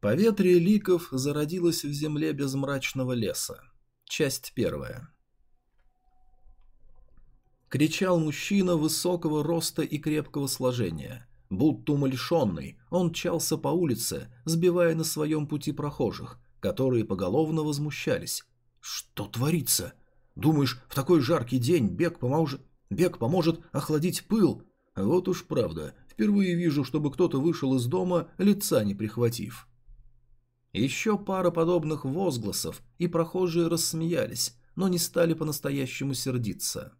Поветрие ликов зародилось в земле без мрачного леса. Часть первая. Кричал мужчина высокого роста и крепкого сложения. Будто умалишенный, он чался по улице, сбивая на своем пути прохожих, которые поголовно возмущались. «Что творится? Думаешь, в такой жаркий день бег поможет, бег поможет охладить пыл?» Вот уж правда, впервые вижу, чтобы кто-то вышел из дома, лица не прихватив. Еще пара подобных возгласов, и прохожие рассмеялись, но не стали по-настоящему сердиться.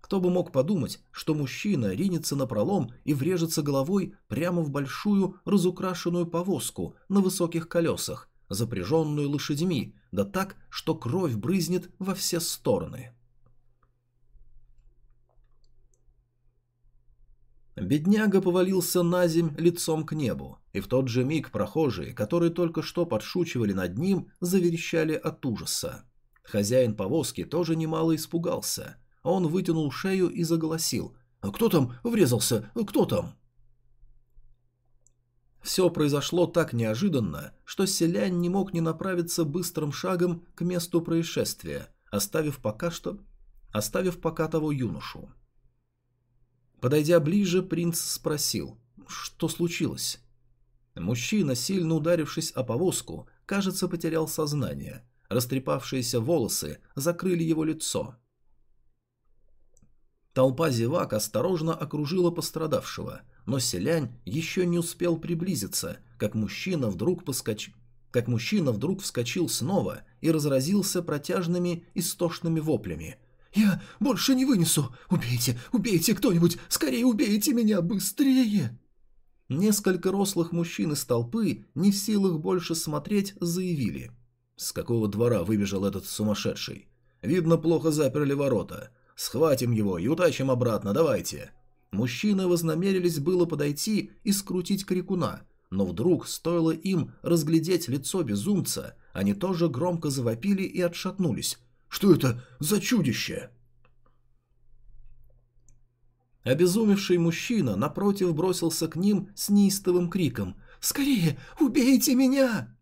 Кто бы мог подумать, что мужчина ринется на пролом и врежется головой прямо в большую разукрашенную повозку на высоких колесах, запряженную лошадьми, да так, что кровь брызнет во все стороны. Бедняга повалился на земь лицом к небу, и в тот же миг прохожие, которые только что подшучивали над ним, заверещали от ужаса. Хозяин повозки тоже немало испугался. Он вытянул шею и заголосил. «Кто там врезался? Кто там?» Все произошло так неожиданно, что селянь не мог не направиться быстрым шагом к месту происшествия, оставив пока что... оставив пока того юношу. Подойдя ближе, принц спросил, что случилось. Мужчина, сильно ударившись о повозку, кажется, потерял сознание. Растрепавшиеся волосы закрыли его лицо. Толпа зевак осторожно окружила пострадавшего, но селянь еще не успел приблизиться, как мужчина вдруг поскочил как мужчина вдруг вскочил снова и разразился протяжными истошными воплями, «Я больше не вынесу! Убейте! Убейте кто-нибудь! Скорее убейте меня! Быстрее!» Несколько рослых мужчин из толпы, не в силах больше смотреть, заявили. С какого двора выбежал этот сумасшедший? Видно, плохо заперли ворота. Схватим его и утащим обратно, давайте. Мужчины вознамерились было подойти и скрутить крикуна, но вдруг, стоило им разглядеть лицо безумца, они тоже громко завопили и отшатнулись, что это за чудище?» Обезумевший мужчина напротив бросился к ним с неистовым криком «Скорее, убейте меня!»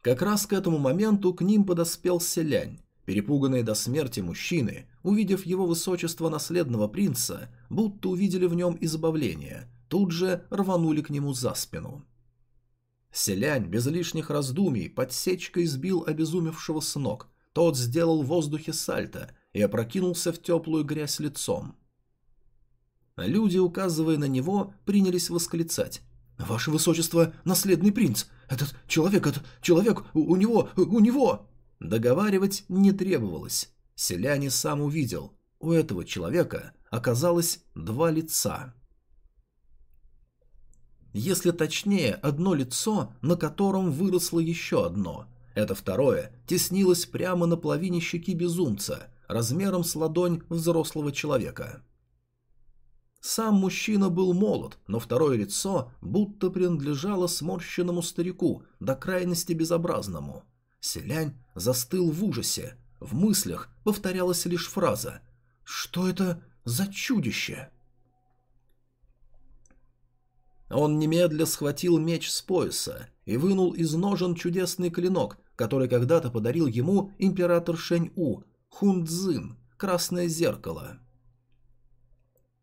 Как раз к этому моменту к ним подоспел селянь. Перепуганные до смерти мужчины, увидев его высочество наследного принца, будто увидели в нем избавление, тут же рванули к нему за спину. Селянь без лишних раздумий подсечкой сбил обезумевшего с ног. Тот сделал в воздухе сальто и опрокинулся в теплую грязь лицом. Люди, указывая на него, принялись восклицать. «Ваше высочество, наследный принц! Этот человек, этот человек, у, у него, у него!» Договаривать не требовалось. Селянин сам увидел. У этого человека оказалось два лица. Если точнее, одно лицо, на котором выросло еще одно. Это второе теснилось прямо на половине щеки безумца, размером с ладонь взрослого человека. Сам мужчина был молод, но второе лицо будто принадлежало сморщенному старику, до крайности безобразному. Селянь застыл в ужасе. В мыслях повторялась лишь фраза «Что это за чудище?» Он немедля схватил меч с пояса и вынул из ножен чудесный клинок, который когда-то подарил ему император Шэнь-У, Хунцзин, красное зеркало.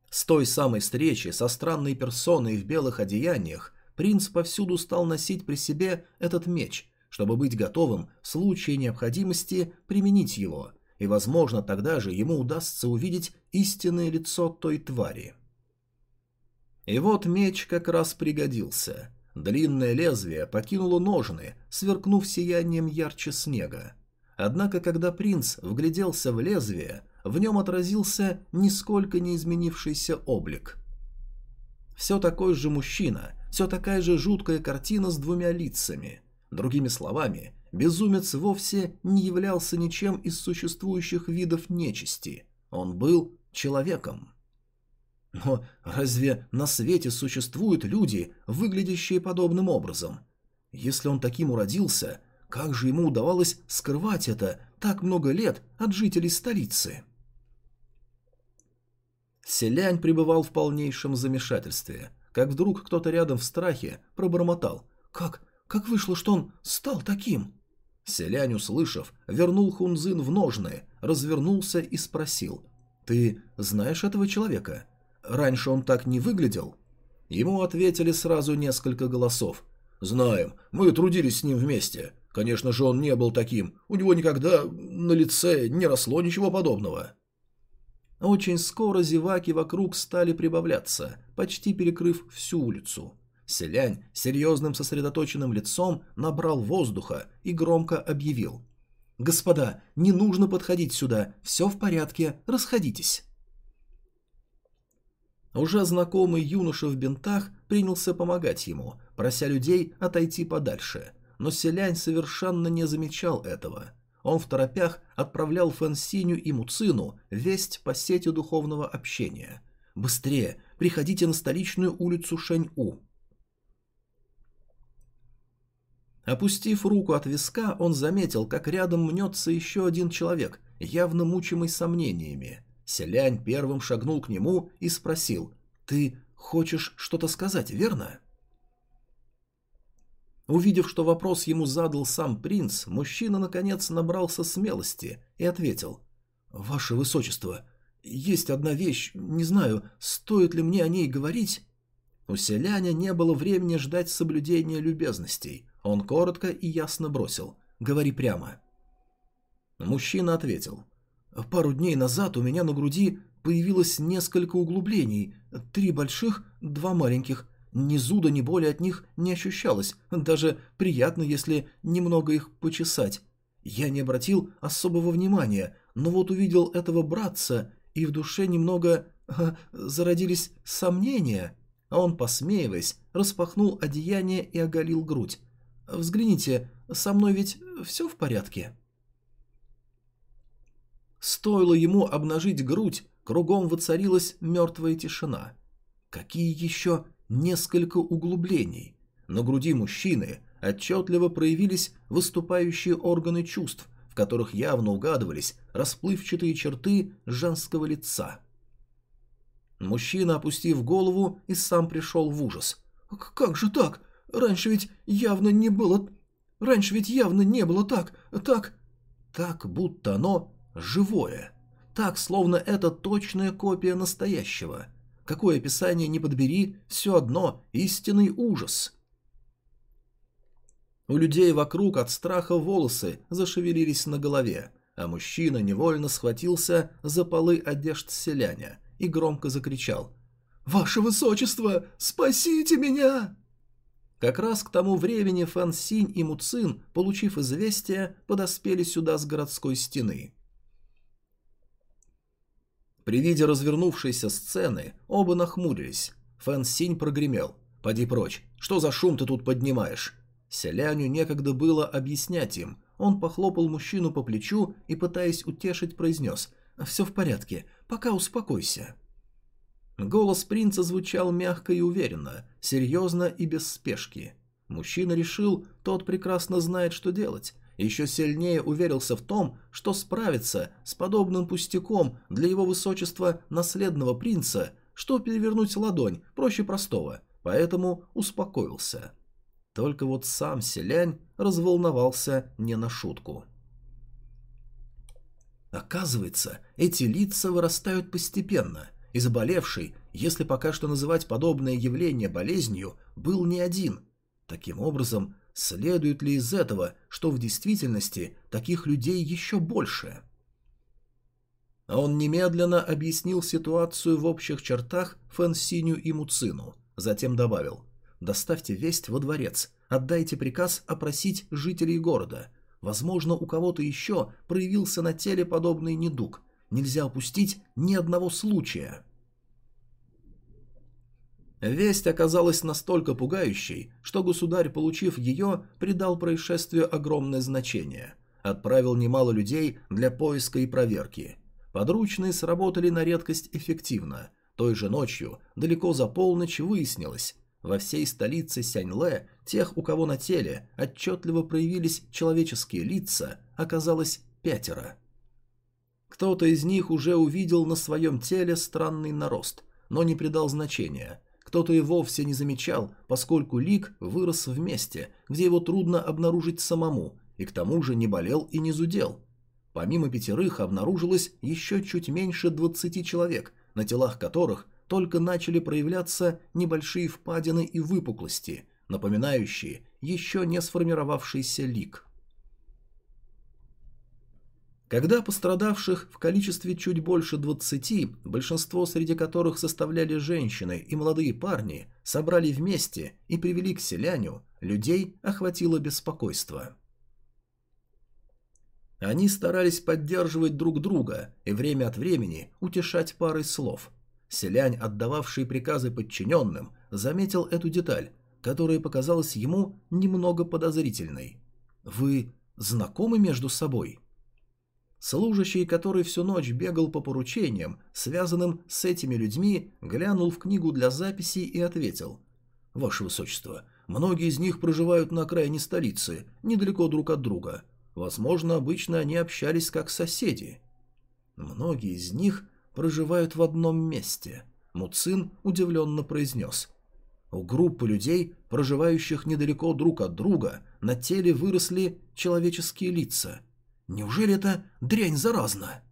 С той самой встречи со странной персоной в белых одеяниях принц повсюду стал носить при себе этот меч, чтобы быть готовым в случае необходимости применить его, и, возможно, тогда же ему удастся увидеть истинное лицо той твари. И вот меч как раз пригодился. Длинное лезвие покинуло ножны, сверкнув сиянием ярче снега. Однако, когда принц вгляделся в лезвие, в нем отразился нисколько не изменившийся облик. Все такой же мужчина, все такая же жуткая картина с двумя лицами. Другими словами, безумец вовсе не являлся ничем из существующих видов нечисти. Он был человеком. Но разве на свете существуют люди, выглядящие подобным образом? Если он таким уродился, как же ему удавалось скрывать это так много лет от жителей столицы? Селянь пребывал в полнейшем замешательстве. как вдруг кто-то рядом в страхе пробормотал. «Как? Как вышло, что он стал таким?» Селянь, услышав, вернул Хунзин в ножны, развернулся и спросил. «Ты знаешь этого человека? Раньше он так не выглядел?» Ему ответили сразу несколько голосов. «Знаем, мы трудились с ним вместе. Конечно же, он не был таким. У него никогда на лице не росло ничего подобного». Очень скоро зеваки вокруг стали прибавляться, почти перекрыв всю улицу. Селянь серьезным сосредоточенным лицом набрал воздуха и громко объявил. «Господа, не нужно подходить сюда, все в порядке, расходитесь». Уже знакомый юноша в бинтах принялся помогать ему, прося людей отойти подальше, но Селянь совершенно не замечал этого – он в торопях отправлял Фансиню и Муцину весть по сети духовного общения. «Быстрее! Приходите на столичную улицу Шэнь-У!» Опустив руку от виска, он заметил, как рядом мнется еще один человек, явно мучимый сомнениями. Селянь первым шагнул к нему и спросил «Ты хочешь что-то сказать, верно?» Увидев, что вопрос ему задал сам принц, мужчина, наконец, набрался смелости и ответил. «Ваше Высочество, есть одна вещь, не знаю, стоит ли мне о ней говорить?» У селяня не было времени ждать соблюдения любезностей. Он коротко и ясно бросил. «Говори прямо». Мужчина ответил. «Пару дней назад у меня на груди появилось несколько углублений. Три больших, два маленьких. Ни зуда, ни боли от них не ощущалось, даже приятно, если немного их почесать. Я не обратил особого внимания, но вот увидел этого братца, и в душе немного а, зародились сомнения. А он, посмеиваясь, распахнул одеяние и оголил грудь. «Взгляните, со мной ведь все в порядке?» Стоило ему обнажить грудь, кругом воцарилась мертвая тишина. Какие еще несколько углублений. На груди мужчины отчетливо проявились выступающие органы чувств, в которых явно угадывались расплывчатые черты женского лица. Мужчина, опустив голову, и сам пришел в ужас. «Как же так? Раньше ведь явно не было... Раньше ведь явно не было так... Так...» Так, будто оно живое. Так, словно это точная копия настоящего. Какое описание не подбери, все одно истинный ужас. У людей вокруг от страха волосы зашевелились на голове, а мужчина невольно схватился за полы одежд селяня и громко закричал «Ваше Высочество, спасите меня!» Как раз к тому времени Фэн Синь и Муцин, получив известие, подоспели сюда с городской стены. При виде развернувшейся сцены оба нахмурились. Фэн Синь прогремел. «Поди прочь, что за шум ты тут поднимаешь?» Селяню некогда было объяснять им. Он похлопал мужчину по плечу и, пытаясь утешить, произнес «Все в порядке, пока успокойся». Голос принца звучал мягко и уверенно, серьезно и без спешки. Мужчина решил, тот прекрасно знает, что делать, еще сильнее уверился в том, что справиться с подобным пустяком для его высочества наследного принца, что перевернуть ладонь проще простого, поэтому успокоился. Только вот сам селянь разволновался не на шутку. Оказывается, эти лица вырастают постепенно, и заболевший, если пока что называть подобное явление болезнью, был не один. Таким образом, Следует ли из этого, что в действительности таких людей еще больше? Он немедленно объяснил ситуацию в общих чертах Фэнсиню и Муцину, затем добавил «Доставьте весть во дворец, отдайте приказ опросить жителей города. Возможно, у кого-то еще проявился на теле подобный недуг. Нельзя упустить ни одного случая». Весть оказалась настолько пугающей, что государь, получив ее, придал происшествию огромное значение. Отправил немало людей для поиска и проверки. Подручные сработали на редкость эффективно. Той же ночью, далеко за полночь, выяснилось, во всей столице Сяньле тех, у кого на теле отчетливо проявились человеческие лица, оказалось пятеро. Кто-то из них уже увидел на своем теле странный нарост, но не придал значения – Кто-то и вовсе не замечал, поскольку Лик вырос в месте, где его трудно обнаружить самому, и к тому же не болел и не зудел. Помимо пятерых обнаружилось еще чуть меньше двадцати человек, на телах которых только начали проявляться небольшие впадины и выпуклости, напоминающие еще не сформировавшийся лик. Когда пострадавших в количестве чуть больше двадцати, большинство среди которых составляли женщины и молодые парни, собрали вместе и привели к селяню, людей охватило беспокойство. Они старались поддерживать друг друга и время от времени утешать парой слов. Селянь, отдававший приказы подчиненным, заметил эту деталь, которая показалась ему немного подозрительной. «Вы знакомы между собой?» Служащий, который всю ночь бегал по поручениям, связанным с этими людьми, глянул в книгу для записей и ответил. «Ваше Высочество, многие из них проживают на окраине столицы, недалеко друг от друга. Возможно, обычно они общались как соседи». «Многие из них проживают в одном месте», — Муцин удивленно произнес. «У группы людей, проживающих недалеко друг от друга, на теле выросли человеческие лица». Неужели это дрянь заразна?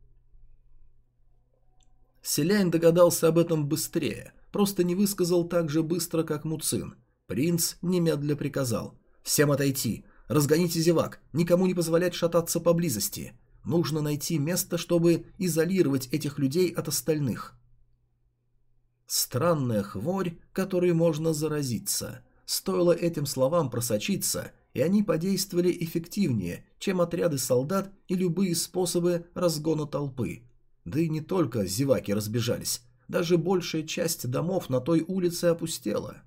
Селянь догадался об этом быстрее, просто не высказал так же быстро, как Муцин. Принц немедля приказал. «Всем отойти! Разгоните зевак! Никому не позволять шататься поблизости! Нужно найти место, чтобы изолировать этих людей от остальных!» Странная хворь, которой можно заразиться. Стоило этим словам просочиться, и они подействовали эффективнее, чем отряды солдат и любые способы разгона толпы. Да и не только зеваки разбежались, даже большая часть домов на той улице опустела.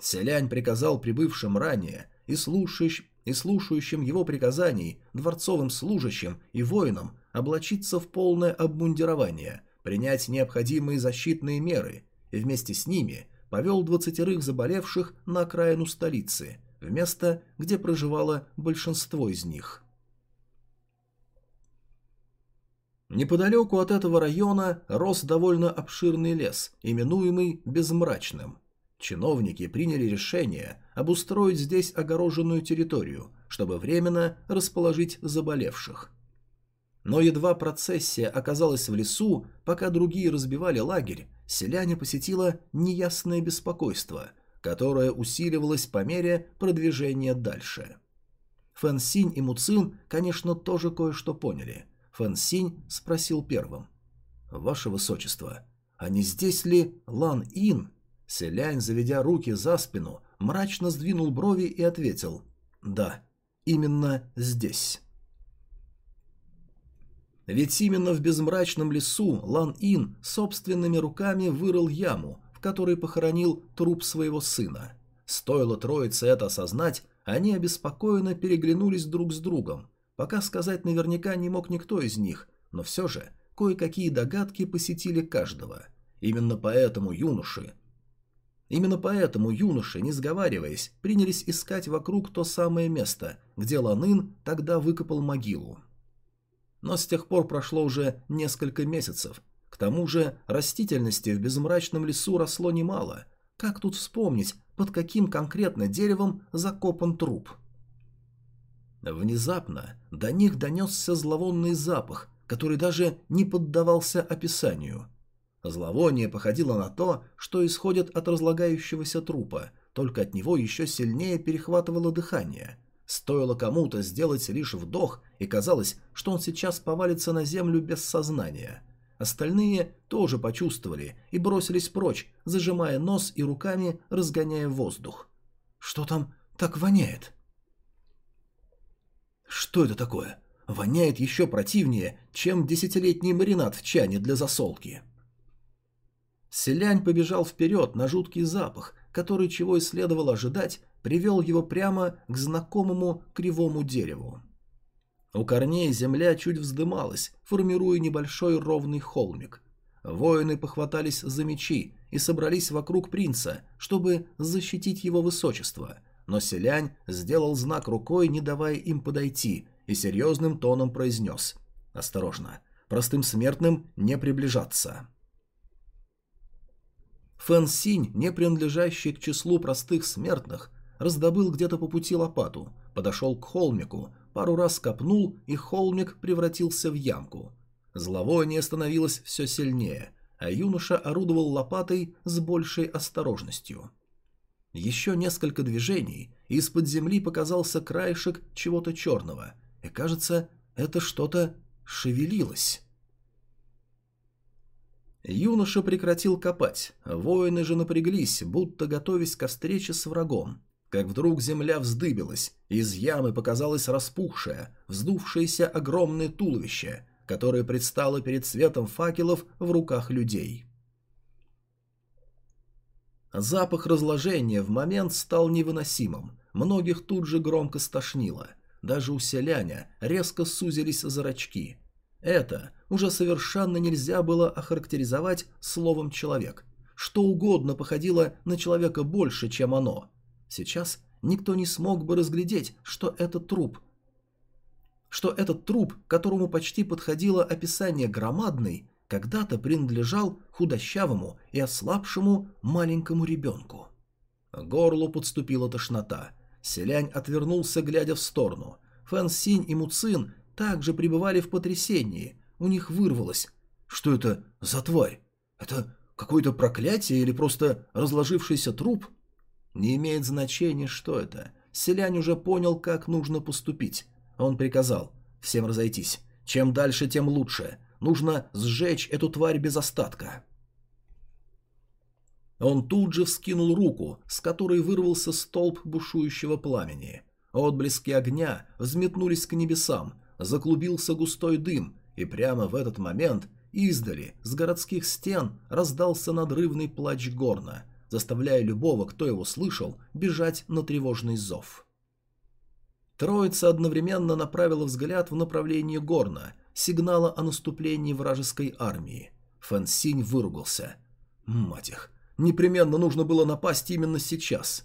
Селянь приказал прибывшим ранее и, слушающим, и слушающим его приказаний дворцовым служащим и воинам облачиться в полное обмундирование, принять необходимые защитные меры, и вместе с ними повел двадцатерых заболевших на окраину столицы – в место, где проживало большинство из них. Неподалеку от этого района рос довольно обширный лес, именуемый Безмрачным. Чиновники приняли решение обустроить здесь огороженную территорию, чтобы временно расположить заболевших. Но едва процессия оказалась в лесу, пока другие разбивали лагерь, селяне посетило неясное беспокойство – которое усиливалось по мере продвижения дальше. Фэн Синь и Муцин, конечно, тоже кое-что поняли. Фэн Синь спросил первым. «Ваше Высочество, а не здесь ли Лан Ин?» Селянь, заведя руки за спину, мрачно сдвинул брови и ответил. «Да, именно здесь». Ведь именно в безмрачном лесу Лан Ин собственными руками вырыл яму, который похоронил труп своего сына. Стоило троице это осознать, они обеспокоенно переглянулись друг с другом. Пока сказать наверняка не мог никто из них, но все же кое-какие догадки посетили каждого. Именно поэтому юноши... Именно поэтому юноши, не сговариваясь, принялись искать вокруг то самое место, где Ланын тогда выкопал могилу. Но с тех пор прошло уже несколько месяцев, к тому же растительности в безмрачном лесу росло немало. Как тут вспомнить, под каким конкретно деревом закопан труп? Внезапно до них донесся зловонный запах, который даже не поддавался описанию. Зловоние походило на то, что исходит от разлагающегося трупа, только от него еще сильнее перехватывало дыхание. Стоило кому-то сделать лишь вдох, и казалось, что он сейчас повалится на землю без сознания – Остальные тоже почувствовали и бросились прочь, зажимая нос и руками разгоняя воздух. «Что там так воняет?» «Что это такое? Воняет еще противнее, чем десятилетний маринад в чане для засолки». Селянь побежал вперед на жуткий запах, который, чего и следовало ожидать, привел его прямо к знакомому кривому дереву. У корней земля чуть вздымалась, формируя небольшой ровный холмик. Воины похватались за мечи и собрались вокруг принца, чтобы защитить его высочество. Но селянь сделал знак рукой, не давая им подойти, и серьезным тоном произнес «Осторожно, простым смертным не приближаться». Фэн Синь, не принадлежащий к числу простых смертных, раздобыл где-то по пути лопату, подошел к холмику, пару раз копнул, и холмик превратился в ямку. Зловоние становилось все сильнее, а юноша орудовал лопатой с большей осторожностью. Еще несколько движений, и из-под земли показался краешек чего-то черного, и, кажется, это что-то шевелилось. Юноша прекратил копать, воины же напряглись, будто готовясь ко встрече с врагом. Как вдруг земля вздыбилась, из ямы показалось распухшее, вздувшееся огромное туловище, которое предстало перед светом факелов в руках людей. Запах разложения в момент стал невыносимым, многих тут же громко стошнило. Даже у селяня резко сузились зрачки. Это уже совершенно нельзя было охарактеризовать словом «человек». Что угодно походило на человека больше, чем оно. Сейчас никто не смог бы разглядеть, что это труп. Что этот труп, которому почти подходило описание громадный, когда-то принадлежал худощавому и ослабшему маленькому ребенку. горлу подступила тошнота. Селянь отвернулся, глядя в сторону. Фэн Синь и Муцин также пребывали в потрясении. У них вырвалось. Что это за тварь? Это какое-то проклятие или просто разложившийся труп? Не имеет значения, что это. Селянь уже понял, как нужно поступить. Он приказал всем разойтись. Чем дальше, тем лучше. Нужно сжечь эту тварь без остатка. Он тут же вскинул руку, с которой вырвался столб бушующего пламени. Отблески огня взметнулись к небесам, заклубился густой дым, и прямо в этот момент издали, с городских стен, раздался надрывный плач горна, заставляя любого, кто его слышал, бежать на тревожный зов. Троица одновременно направила взгляд в направлении горна, сигнала о наступлении вражеской армии. Фэн Синь выругался. «Мать их! Непременно нужно было напасть именно сейчас!»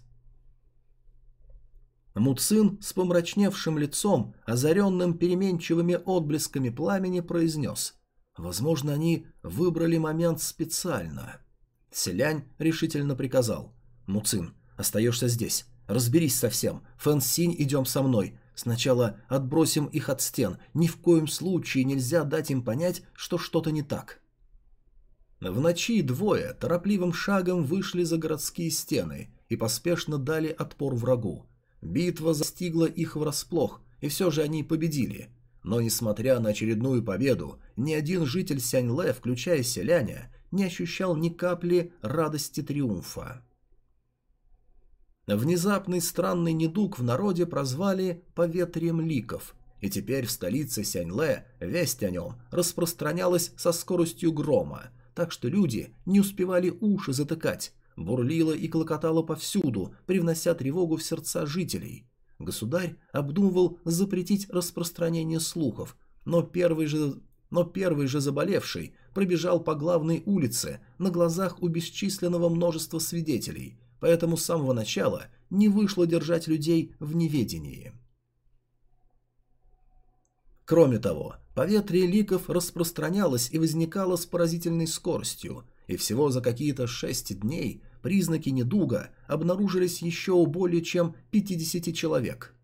Муцин с помрачневшим лицом, озаренным переменчивыми отблесками пламени, произнес. «Возможно, они выбрали момент специально». Селянь решительно приказал. «Муцин, остаешься здесь. Разберись со всем. Фэн Синь, идем со мной. Сначала отбросим их от стен. Ни в коем случае нельзя дать им понять, что что-то не так. В ночи двое торопливым шагом вышли за городские стены и поспешно дали отпор врагу. Битва застигла их врасплох, и все же они победили. Но, несмотря на очередную победу, ни один житель Сяньле, включая селяня, не ощущал ни капли радости триумфа. Внезапный странный недуг в народе прозвали «поветрием ликов», и теперь в столице Сяньле весть о нем распространялась со скоростью грома, так что люди не успевали уши затыкать, бурлило и клокотало повсюду, привнося тревогу в сердца жителей. Государь обдумывал запретить распространение слухов, но первый же, но первый же заболевший пробежал по главной улице на глазах у бесчисленного множества свидетелей – поэтому с самого начала не вышло держать людей в неведении. Кроме того, поветрие ликов распространялось и возникало с поразительной скоростью, и всего за какие-то шесть дней признаки недуга обнаружились еще у более чем 50 человек.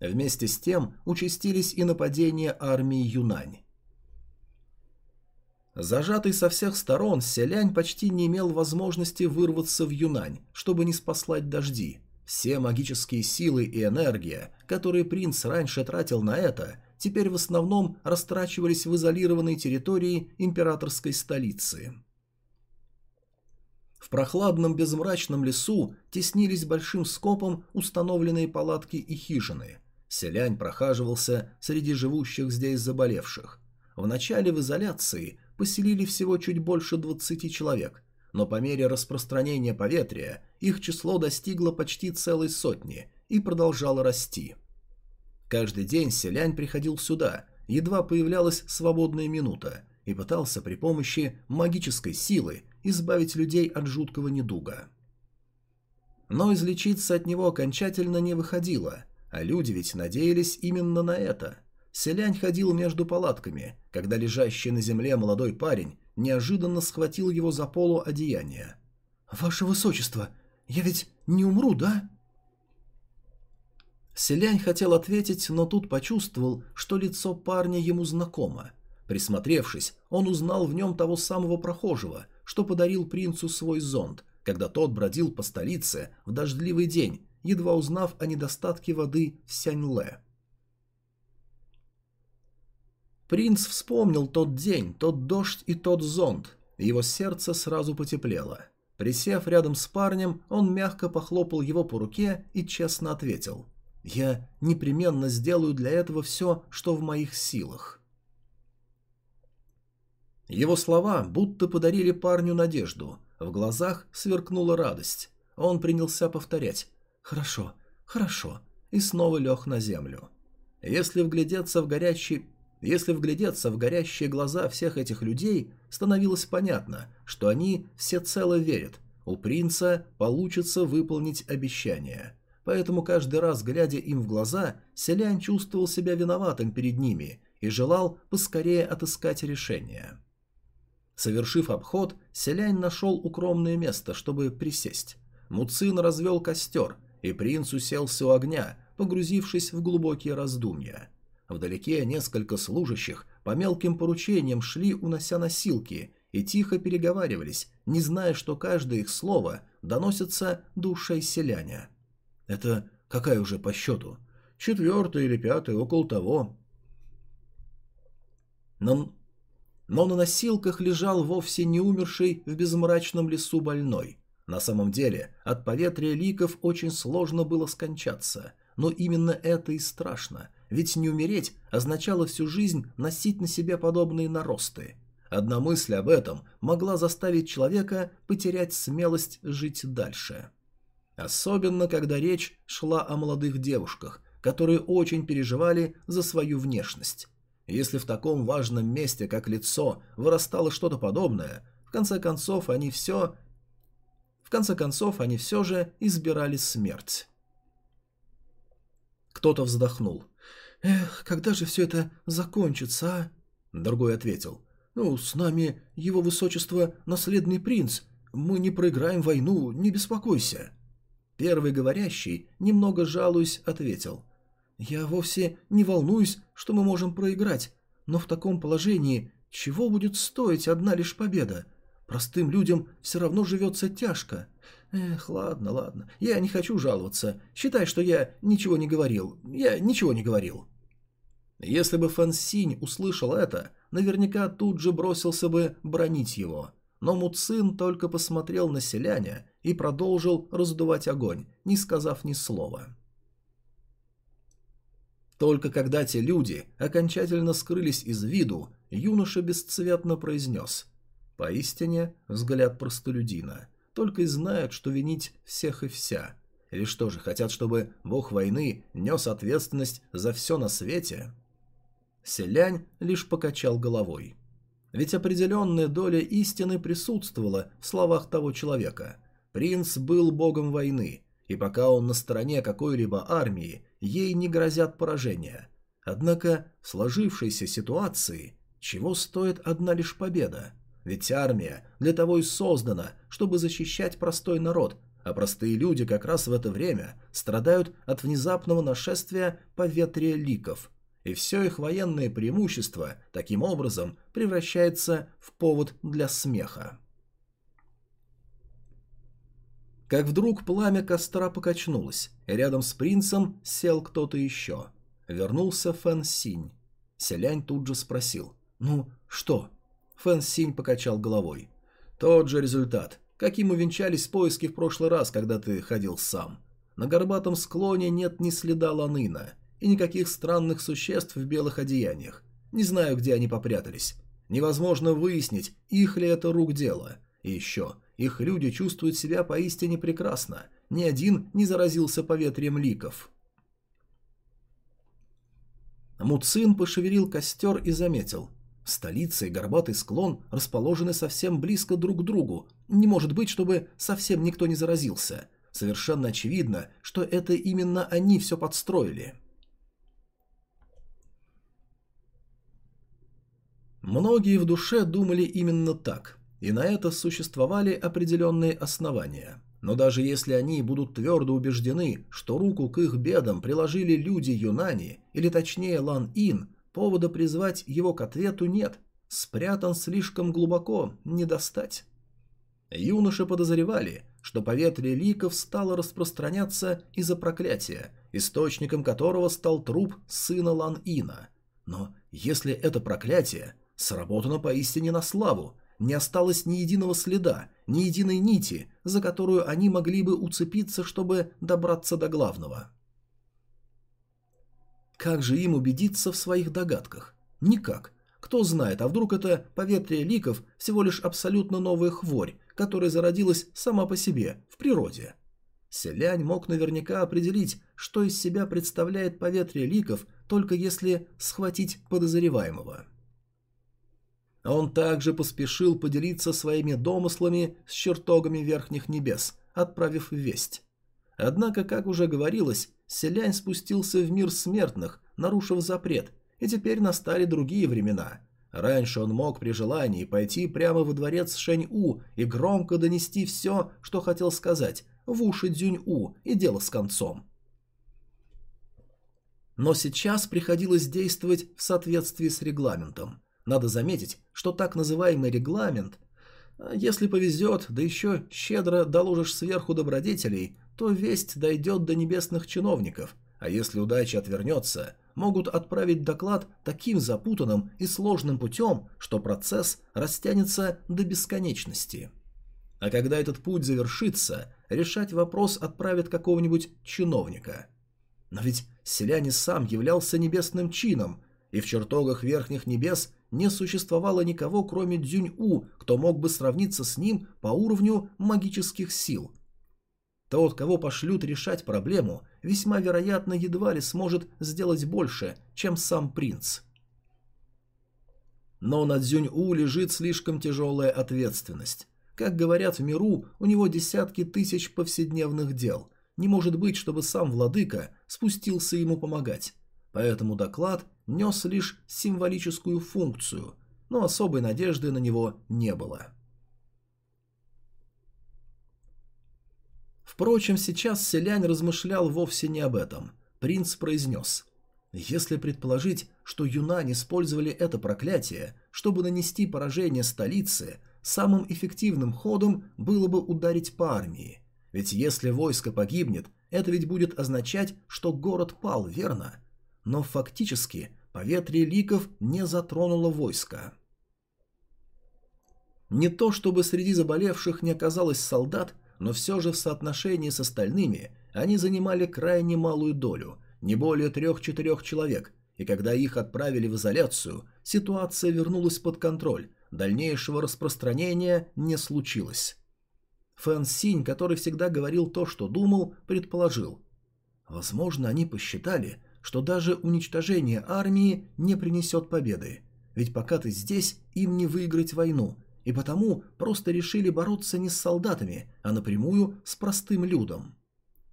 Вместе с тем участились и нападения армии Юнань. Зажатый со всех сторон, селянь почти не имел возможности вырваться в Юнань, чтобы не спаслать дожди. Все магические силы и энергия, которые принц раньше тратил на это, теперь в основном растрачивались в изолированной территории императорской столицы. В прохладном безмрачном лесу теснились большим скопом установленные палатки и хижины. Селянь прохаживался среди живущих здесь заболевших. Вначале в изоляции поселили всего чуть больше 20 человек, но по мере распространения поветрия их число достигло почти целой сотни и продолжало расти. Каждый день селянь приходил сюда, едва появлялась свободная минута, и пытался при помощи магической силы избавить людей от жуткого недуга. Но излечиться от него окончательно не выходило, а люди ведь надеялись именно на это – Селянь ходил между палатками, когда лежащий на земле молодой парень неожиданно схватил его за полу одеяния. «Ваше Высочество, я ведь не умру, да?» Селянь хотел ответить, но тут почувствовал, что лицо парня ему знакомо. Присмотревшись, он узнал в нем того самого прохожего, что подарил принцу свой зонт, когда тот бродил по столице в дождливый день, едва узнав о недостатке воды в Сяньле. Принц вспомнил тот день, тот дождь и тот зонт, его сердце сразу потеплело. Присев рядом с парнем, он мягко похлопал его по руке и честно ответил «Я непременно сделаю для этого все, что в моих силах». Его слова будто подарили парню надежду. В глазах сверкнула радость. Он принялся повторять «Хорошо, хорошо» и снова лег на землю. Если вглядеться в горячий если вглядеться в горящие глаза всех этих людей, становилось понятно, что они всецело верят, у принца получится выполнить обещание. Поэтому каждый раз, глядя им в глаза, селянь чувствовал себя виноватым перед ними и желал поскорее отыскать решение. Совершив обход, селянь нашел укромное место, чтобы присесть. Муцин развел костер, и принц уселся у огня, погрузившись в глубокие раздумья. Вдалеке несколько служащих по мелким поручениям шли, унося носилки, и тихо переговаривались, не зная, что каждое их слово доносится до селяня. «Это какая уже по счету? Четвертая или пятая, около того». Но, но на носилках лежал вовсе не умерший в безмрачном лесу больной. На самом деле, от поветрия ликов очень сложно было скончаться, но именно это и страшно – ведь не умереть означало всю жизнь носить на себе подобные наросты. Одна мысль об этом могла заставить человека потерять смелость жить дальше. Особенно, когда речь шла о молодых девушках, которые очень переживали за свою внешность. Если в таком важном месте, как лицо, вырастало что-то подобное, в конце концов они все... В конце концов они все же избирали смерть. Кто-то вздохнул. «Эх, когда же все это закончится, а?» Другой ответил. «Ну, с нами его высочество наследный принц. Мы не проиграем войну, не беспокойся». Первый говорящий, немного жалуясь, ответил. «Я вовсе не волнуюсь, что мы можем проиграть, но в таком положении чего будет стоить одна лишь победа? Простым людям все равно живется тяжко. Эх, ладно, ладно, я не хочу жаловаться. Считай, что я ничего не говорил. Я ничего не говорил». Если бы Фэн Синь услышал это, наверняка тут же бросился бы бронить его. Но Муцин только посмотрел на селяня и продолжил раздувать огонь, не сказав ни слова. Только когда те люди окончательно скрылись из виду, юноша бесцветно произнес «Поистине взгляд простолюдина. Только и знают, что винить всех и вся. Или что же, хотят, чтобы бог войны нес ответственность за все на свете?» Селянь лишь покачал головой. Ведь определенная доля истины присутствовала в словах того человека. Принц был богом войны, и пока он на стороне какой-либо армии, ей не грозят поражения. Однако в сложившейся ситуации чего стоит одна лишь победа? Ведь армия для того и создана, чтобы защищать простой народ, а простые люди как раз в это время страдают от внезапного нашествия поветрия ликов – и все их военное преимущество таким образом превращается в повод для смеха. Как вдруг пламя костра покачнулось, и рядом с принцем сел кто-то еще. Вернулся Фэн Синь. Селянь тут же спросил «Ну, что?» Фэн Синь покачал головой. «Тот же результат. Каким увенчались поиски в прошлый раз, когда ты ходил сам. На горбатом склоне нет ни следа ланына и никаких странных существ в белых одеяниях. Не знаю, где они попрятались. Невозможно выяснить, их ли это рук дело. И еще, их люди чувствуют себя поистине прекрасно. Ни один не заразился поветрием ликов. Муцин пошевелил костер и заметил. Столица и горбатый склон расположены совсем близко друг к другу. Не может быть, чтобы совсем никто не заразился. Совершенно очевидно, что это именно они все подстроили. Многие в душе думали именно так. и на это существовали определенные основания. Но даже если они будут твердо убеждены, что руку к их бедам приложили люди Юнани, или точнее Лан Ин, повода призвать его к ответу нет, спрятан слишком глубоко, не достать. Юноши подозревали, что поветрие ликов стало распространяться из-за проклятия, источником которого стал труп сына Лан-Ина. Но если это проклятие сработано поистине на славу, не осталось ни единого следа, ни единой нити, за которую они могли бы уцепиться, чтобы добраться до главного. Как же им убедиться в своих догадках? Никак. Кто знает, а вдруг это поветрие ликов всего лишь абсолютно новая хворь, которая зародилась сама по себе, в природе. Селянь мог наверняка определить, что из себя представляет поветрие ликов, только если схватить подозреваемого. Он также поспешил поделиться своими домыслами с чертогами верхних небес, отправив весть. Однако, как уже говорилось, Селянь спустился в мир смертных, нарушив запрет, и теперь настали другие времена. Раньше он мог при желании пойти прямо во дворец Шэнь-У и громко донести все, что хотел сказать, в уши Дзюнь-У, и дело с концом. Но сейчас приходилось действовать в соответствии с регламентом. Надо заметить, что так называемый регламент, если повезет, да еще щедро доложишь сверху добродетелей, то весть дойдет до небесных чиновников, а если удача отвернется, могут отправить доклад таким запутанным и сложным путем, что процесс растянется до бесконечности. А когда этот путь завершится, решать вопрос отправят какого-нибудь чиновника. Но ведь селянин сам являлся небесным чином, и в чертогах верхних небес не существовало никого, кроме Дзюнь-У, кто мог бы сравниться с ним по уровню магических сил – тот, кого пошлют решать проблему, весьма вероятно едва ли сможет сделать больше, чем сам принц. Но на Дзюнь-У лежит слишком тяжелая ответственность. Как говорят в миру, у него десятки тысяч повседневных дел. Не может быть, чтобы сам владыка спустился ему помогать. Поэтому доклад нес лишь символическую функцию, но особой надежды на него не было. Впрочем, сейчас селянь размышлял вовсе не об этом. Принц произнес. Если предположить, что Юнань использовали это проклятие, чтобы нанести поражение столице, самым эффективным ходом было бы ударить по армии. Ведь если войско погибнет, это ведь будет означать, что город пал, верно? Но фактически поветрие ликов не затронуло войско. Не то чтобы среди заболевших не оказалось солдат, но все же в соотношении с остальными они занимали крайне малую долю, не более трех-четырех человек, и когда их отправили в изоляцию, ситуация вернулась под контроль, дальнейшего распространения не случилось. Фэн Синь, который всегда говорил то, что думал, предположил. Возможно, они посчитали, что даже уничтожение армии не принесет победы, ведь пока ты здесь, им не выиграть войну, и потому просто решили бороться не с солдатами, а напрямую с простым людом.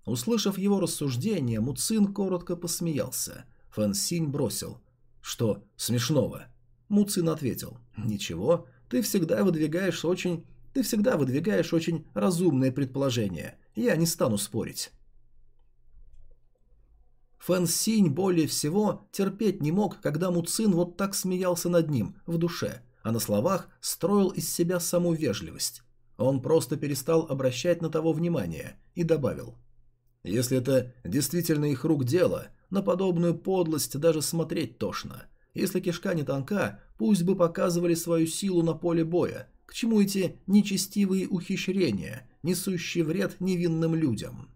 Услышав его рассуждение, Муцин коротко посмеялся. Фэн Синь бросил. «Что смешного?» Муцин ответил. «Ничего, ты всегда выдвигаешь очень... Ты всегда выдвигаешь очень разумные предположения. Я не стану спорить». Фэн Синь более всего терпеть не мог, когда Муцин вот так смеялся над ним, в душе – а на словах строил из себя саму вежливость. Он просто перестал обращать на того внимание и добавил. «Если это действительно их рук дело, на подобную подлость даже смотреть тошно. Если кишка не тонка, пусть бы показывали свою силу на поле боя. К чему эти нечестивые ухищрения, несущие вред невинным людям?»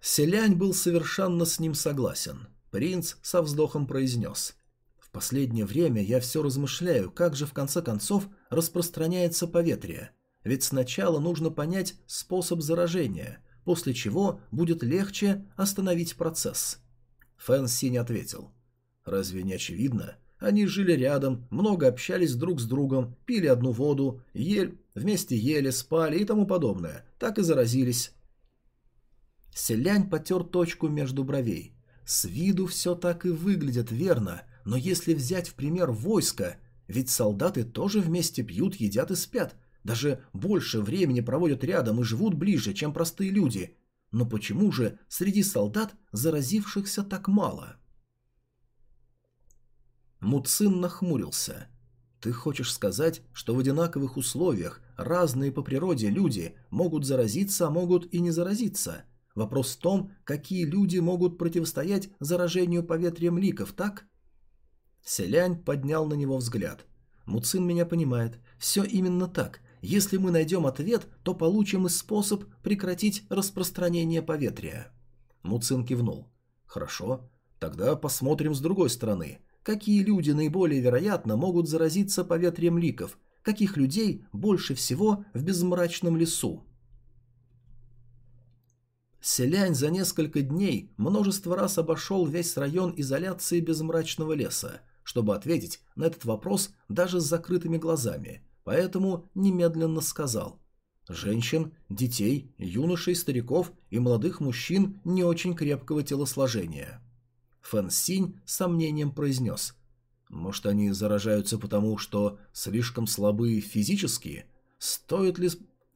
Селянь был совершенно с ним согласен. Принц со вздохом произнес. В последнее время я все размышляю, как же в конце концов распространяется поветрие. Ведь сначала нужно понять способ заражения, после чего будет легче остановить процесс. Фэн Синь ответил. Разве не очевидно? Они жили рядом, много общались друг с другом, пили одну воду, ель, вместе ели, спали и тому подобное. Так и заразились. Селянь потер точку между бровей. С виду все так и выглядит верно, но если взять в пример войско, Ведь солдаты тоже вместе пьют, едят и спят. Даже больше времени проводят рядом и живут ближе, чем простые люди. Но почему же среди солдат заразившихся так мало? Муцин нахмурился. «Ты хочешь сказать, что в одинаковых условиях разные по природе люди могут заразиться, а могут и не заразиться? Вопрос в том, какие люди могут противостоять заражению поветрием ликов, так?» Селянь поднял на него взгляд. «Муцин меня понимает. Все именно так. Если мы найдем ответ, то получим и способ прекратить распространение поветрия». Муцин кивнул. «Хорошо. Тогда посмотрим с другой стороны. Какие люди наиболее вероятно могут заразиться поветрием ликов? Каких людей больше всего в безмрачном лесу? Селянь за несколько дней множество раз обошел весь район изоляции безмрачного леса, чтобы ответить на этот вопрос даже с закрытыми глазами, поэтому немедленно сказал «Женщин, детей, юношей, стариков и молодых мужчин не очень крепкого телосложения». Фэн Синь с сомнением произнес. «Может, они заражаются потому, что слишком слабы физически? Стоит ли,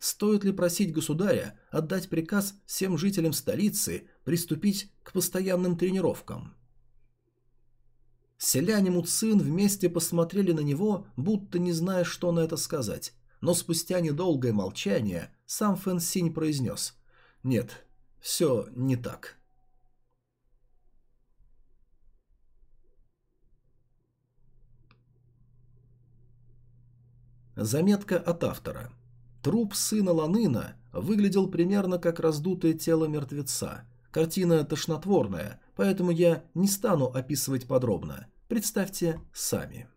стоит ли просить государя отдать приказ всем жителям столицы приступить к постоянным тренировкам?» Селяне Муцин вместе посмотрели на него, будто не зная, что на это сказать. Но спустя недолгое молчание сам Фэн Синь произнес «Нет, все не так». Заметка от автора. Труп сына Ланына выглядел примерно как раздутое тело мертвеца. Картина тошнотворная, поэтому я не стану описывать подробно. Представьте сами.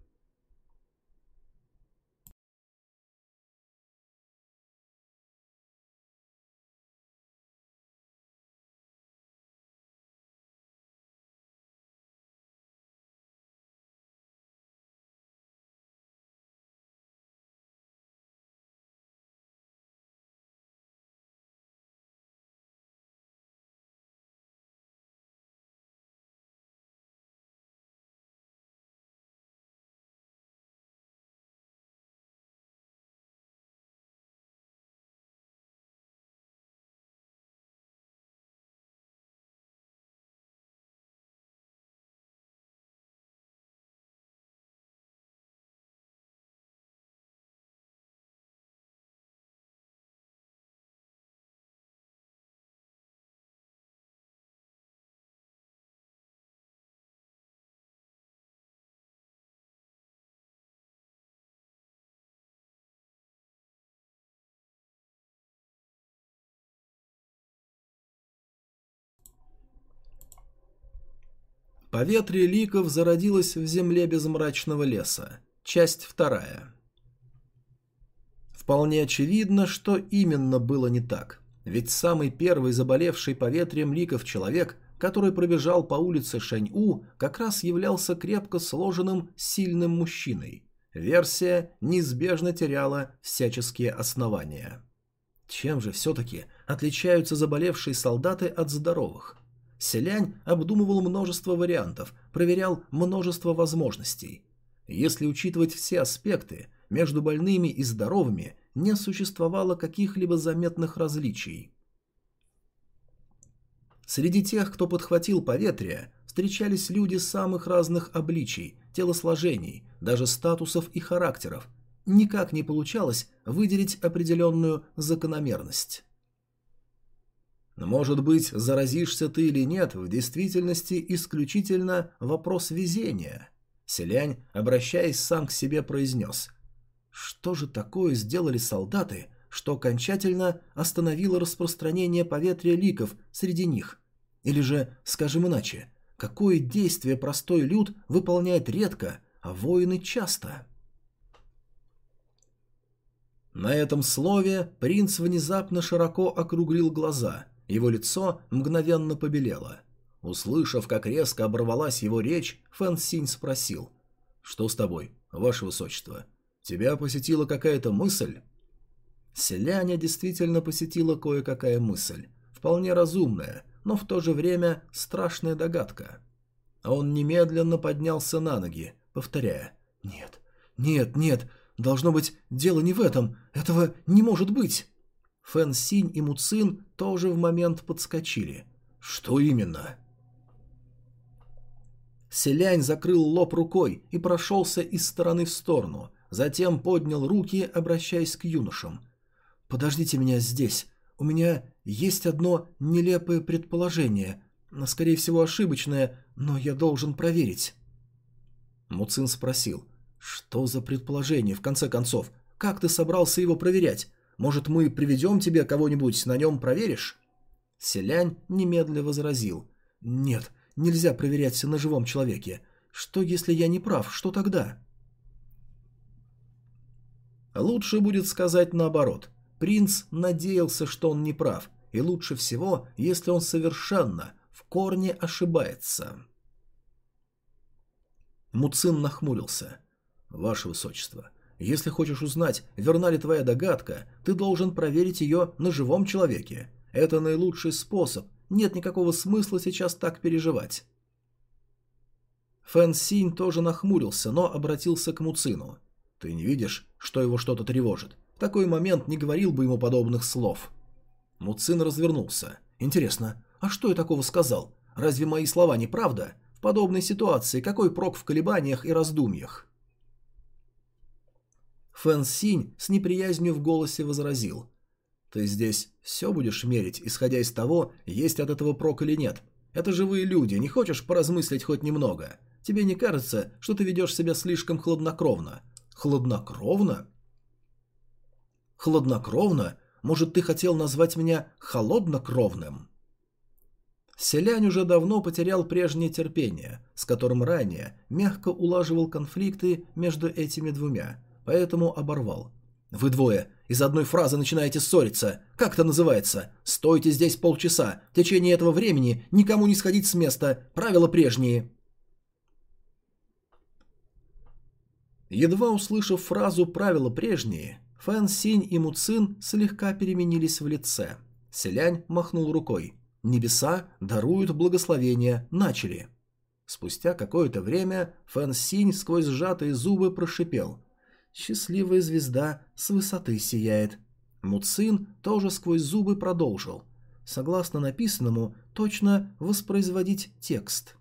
Поветрие ликов зародилось в земле безмрачного леса. Часть вторая. Вполне очевидно, что именно было не так. Ведь самый первый заболевший поветрием ликов человек, который пробежал по улице Шэнь-У, как раз являлся крепко сложенным, сильным мужчиной. Версия неизбежно теряла всяческие основания. Чем же все-таки отличаются заболевшие солдаты от здоровых? Селянь обдумывал множество вариантов, проверял множество возможностей. Если учитывать все аспекты, между больными и здоровыми не существовало каких-либо заметных различий. Среди тех, кто подхватил поветрие, встречались люди самых разных обличий, телосложений, даже статусов и характеров. Никак не получалось выделить определенную закономерность. Может быть, заразишься ты или нет, в действительности исключительно вопрос везения. Селянь, обращаясь сам к себе, произнес. Что же такое сделали солдаты, что окончательно остановило распространение поветрия ликов среди них? Или же, скажем иначе, какое действие простой люд выполняет редко, а воины часто? На этом слове принц внезапно широко округлил глаза – его лицо мгновенно побелело. Услышав, как резко оборвалась его речь, Фэн Синь спросил. «Что с тобой, ваше высочество? Тебя посетила какая-то мысль?» Селяня действительно посетила кое-какая мысль. Вполне разумная, но в то же время страшная догадка. Он немедленно поднялся на ноги, повторяя «Нет, «Нет, нет, должно быть, дело не в этом. Этого не может быть!» Фэн Синь и Муцин тоже в момент подскочили. «Что именно?» Селянь закрыл лоб рукой и прошелся из стороны в сторону, затем поднял руки, обращаясь к юношам. «Подождите меня здесь. У меня есть одно нелепое предположение, скорее всего ошибочное, но я должен проверить». Муцин спросил, «Что за предположение, в конце концов? Как ты собрался его проверять? Может, мы приведем тебе кого-нибудь, на нем проверишь?» Селянь немедля возразил, «Нет, нельзя проверять на живом человеке. Что, если я не прав, что тогда?» Лучше будет сказать наоборот. Принц надеялся, что он не прав, и лучше всего, если он совершенно, в корне ошибается. Муцин нахмурился. «Ваше Высочество, если хочешь узнать, верна ли твоя догадка, ты должен проверить ее на живом человеке. Это наилучший способ, нет никакого смысла сейчас так переживать». Фэн Синь тоже нахмурился, но обратился к Муцину. «Ты не видишь, что его что-то тревожит? В такой момент не говорил бы ему подобных слов». Муцин развернулся. «Интересно, а что я такого сказал? Разве мои слова не правда? В подобной ситуации какой прок в колебаниях и раздумьях?» Фэн Синь с неприязнью в голосе возразил. «Ты здесь все будешь мерить, исходя из того, есть от этого прок или нет. Это живые люди, не хочешь поразмыслить хоть немного? Тебе не кажется, что ты ведешь себя слишком хладнокровно? Хладнокровно? Хладнокровно? Может, ты хотел назвать меня холоднокровным? Селянь уже давно потерял прежнее терпение, с которым ранее мягко улаживал конфликты между этими двумя, поэтому оборвал. «Вы двое из одной фразы начинаете ссориться. Как это называется? Стойте здесь полчаса. В течение этого времени никому не сходить с места. Правила прежние». Едва услышав фразу «правила прежние», Фэн Синь и Муцин слегка переменились в лице. Селянь махнул рукой. «Небеса даруют благословение. Начали». Спустя какое-то время Фэн Синь сквозь сжатые зубы прошипел. «Счастливая звезда с высоты сияет». Муцин тоже сквозь зубы продолжил. Согласно написанному, точно воспроизводить текст.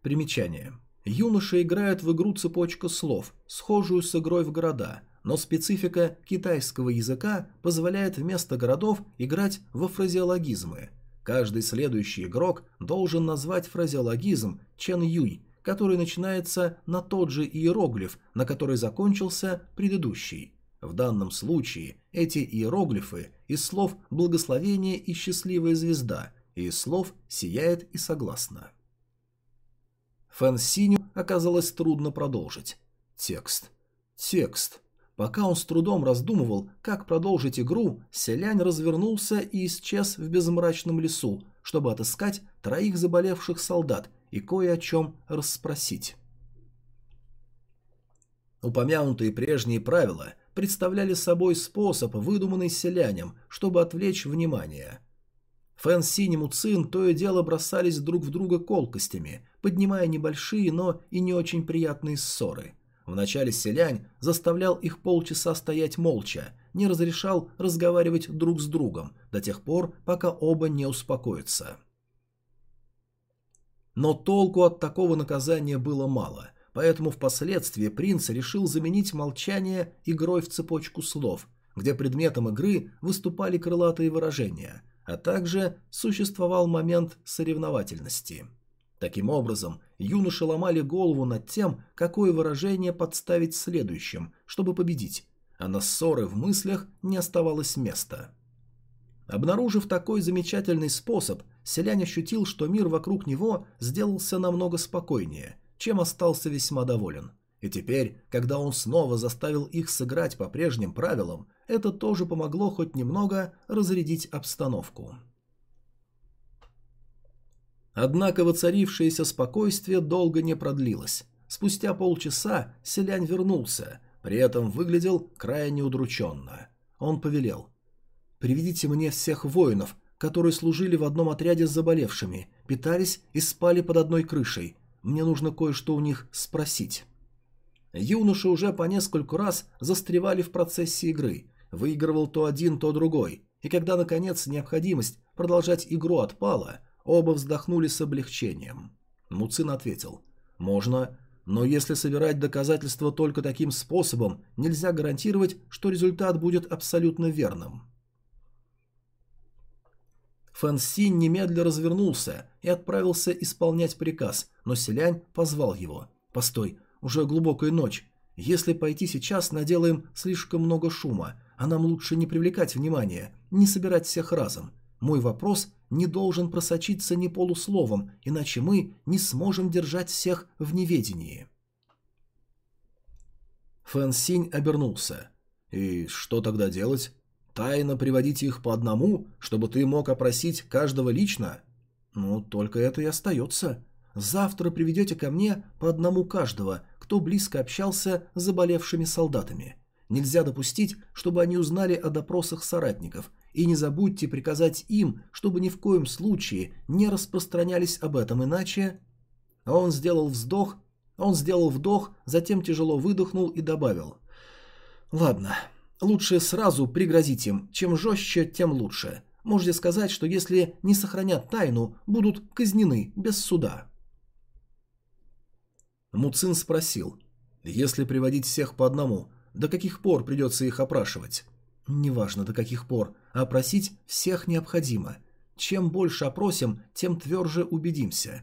Примечание. Юноши играют в игру цепочка слов, схожую с игрой в города, но специфика китайского языка позволяет вместо городов играть во фразеологизмы. Каждый следующий игрок должен назвать фразеологизм Чен Юй, который начинается на тот же иероглиф, на который закончился предыдущий. В данном случае эти иероглифы из слов «благословение» и «счастливая звезда» из слов «сияет» и «согласно». Фэн Синю оказалось трудно продолжить. Текст. Текст. Пока он с трудом раздумывал, как продолжить игру, селянь развернулся и исчез в безмрачном лесу, чтобы отыскать троих заболевших солдат и кое о чем расспросить. Упомянутые прежние правила представляли собой способ, выдуманный селянем, чтобы отвлечь внимание – Фэн Синь и Муцин то и дело бросались друг в друга колкостями, поднимая небольшие, но и не очень приятные ссоры. Вначале Селянь заставлял их полчаса стоять молча, не разрешал разговаривать друг с другом до тех пор, пока оба не успокоятся. Но толку от такого наказания было мало, поэтому впоследствии принц решил заменить молчание игрой в цепочку слов, где предметом игры выступали крылатые выражения – а также существовал момент соревновательности. Таким образом, юноши ломали голову над тем, какое выражение подставить следующим, чтобы победить, а на ссоры в мыслях не оставалось места. Обнаружив такой замечательный способ, селянь ощутил, что мир вокруг него сделался намного спокойнее, чем остался весьма доволен. И теперь, когда он снова заставил их сыграть по прежним правилам, это тоже помогло хоть немного разрядить обстановку. Однако воцарившееся спокойствие долго не продлилось. Спустя полчаса селянь вернулся, при этом выглядел крайне удрученно. Он повелел. «Приведите мне всех воинов, которые служили в одном отряде с заболевшими, питались и спали под одной крышей. Мне нужно кое-что у них спросить. Юноши уже по нескольку раз застревали в процессе игры. Выигрывал то один, то другой. И когда, наконец, необходимость продолжать игру отпала, оба вздохнули с облегчением. Муцин ответил. «Можно, но если собирать доказательства только таким способом, нельзя гарантировать, что результат будет абсолютно верным». Фэн Синь немедля развернулся и отправился исполнять приказ, но Селянь позвал его. «Постой, уже глубокая ночь. Если пойти сейчас, наделаем слишком много шума, а нам лучше не привлекать внимания, не собирать всех разом. Мой вопрос не должен просочиться ни полусловом, иначе мы не сможем держать всех в неведении». Фэн Синь обернулся. «И что тогда делать?» Тайно приводить их по одному, чтобы ты мог опросить каждого лично? Ну, только это и остается. Завтра приведете ко мне по одному каждого, кто близко общался с заболевшими солдатами. Нельзя допустить, чтобы они узнали о допросах соратников, и не забудьте приказать им, чтобы ни в коем случае не распространялись об этом, иначе... Он сделал вздох, он сделал вдох, затем тяжело выдохнул и добавил. «Ладно, Лучше сразу пригрозить им, чем жестче, тем лучше. Можете сказать, что если не сохранят тайну, будут казнены без суда. Муцин спросил, если приводить всех по одному, до каких пор придется их опрашивать? Неважно до каких пор, опросить всех необходимо. Чем больше опросим, тем тверже убедимся.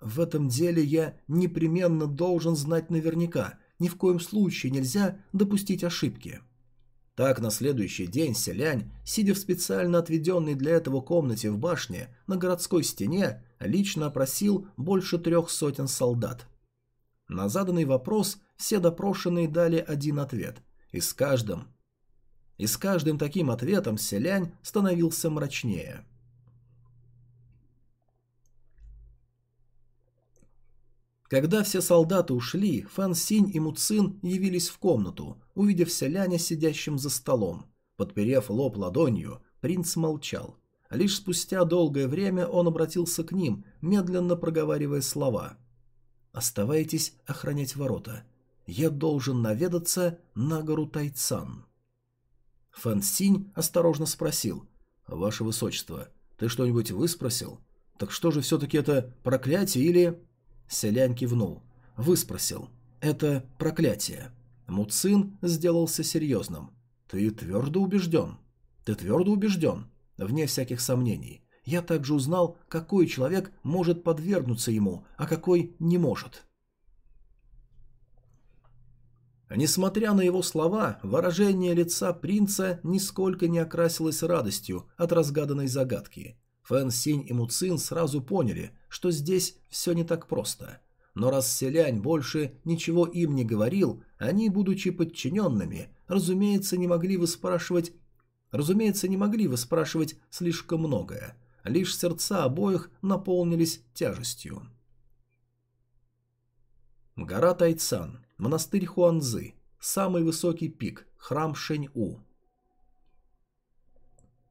В этом деле я непременно должен знать наверняка, ни в коем случае нельзя допустить ошибки. Так на следующий день Селянь, сидя в специально отведенной для этого комнате в башне на городской стене, лично опросил больше трех сотен солдат. На заданный вопрос все допрошенные дали один ответ, и с каждым и с каждым таким ответом Селянь становился мрачнее. Когда все солдаты ушли, Фан Синь и Муцин явились в комнату, увидев селяня сидящим за столом. Подперев лоб ладонью, принц молчал. Лишь спустя долгое время он обратился к ним, медленно проговаривая слова. «Оставайтесь охранять ворота. Я должен наведаться на гору Тайцан». Фэн Синь осторожно спросил. «Ваше Высочество, ты что-нибудь выспросил? Так что же все-таки это проклятие или...» Селянь кивнул. Выспросил. «Это проклятие». Муцин сделался серьезным. «Ты твердо убежден?» «Ты твердо убежден?» «Вне всяких сомнений. Я также узнал, какой человек может подвергнуться ему, а какой не может». Несмотря на его слова, выражение лица принца нисколько не окрасилось радостью от разгаданной загадки. Фэн Синь и Муцин сразу поняли, что здесь все не так просто. Но раз селянь больше ничего им не говорил, они, будучи подчиненными, разумеется, не могли выспрашивать... Разумеется, не могли выспрашивать слишком многое. Лишь сердца обоих наполнились тяжестью. Гора Тайцан, монастырь Хуанзы, самый высокий пик, храм Шэнь-У.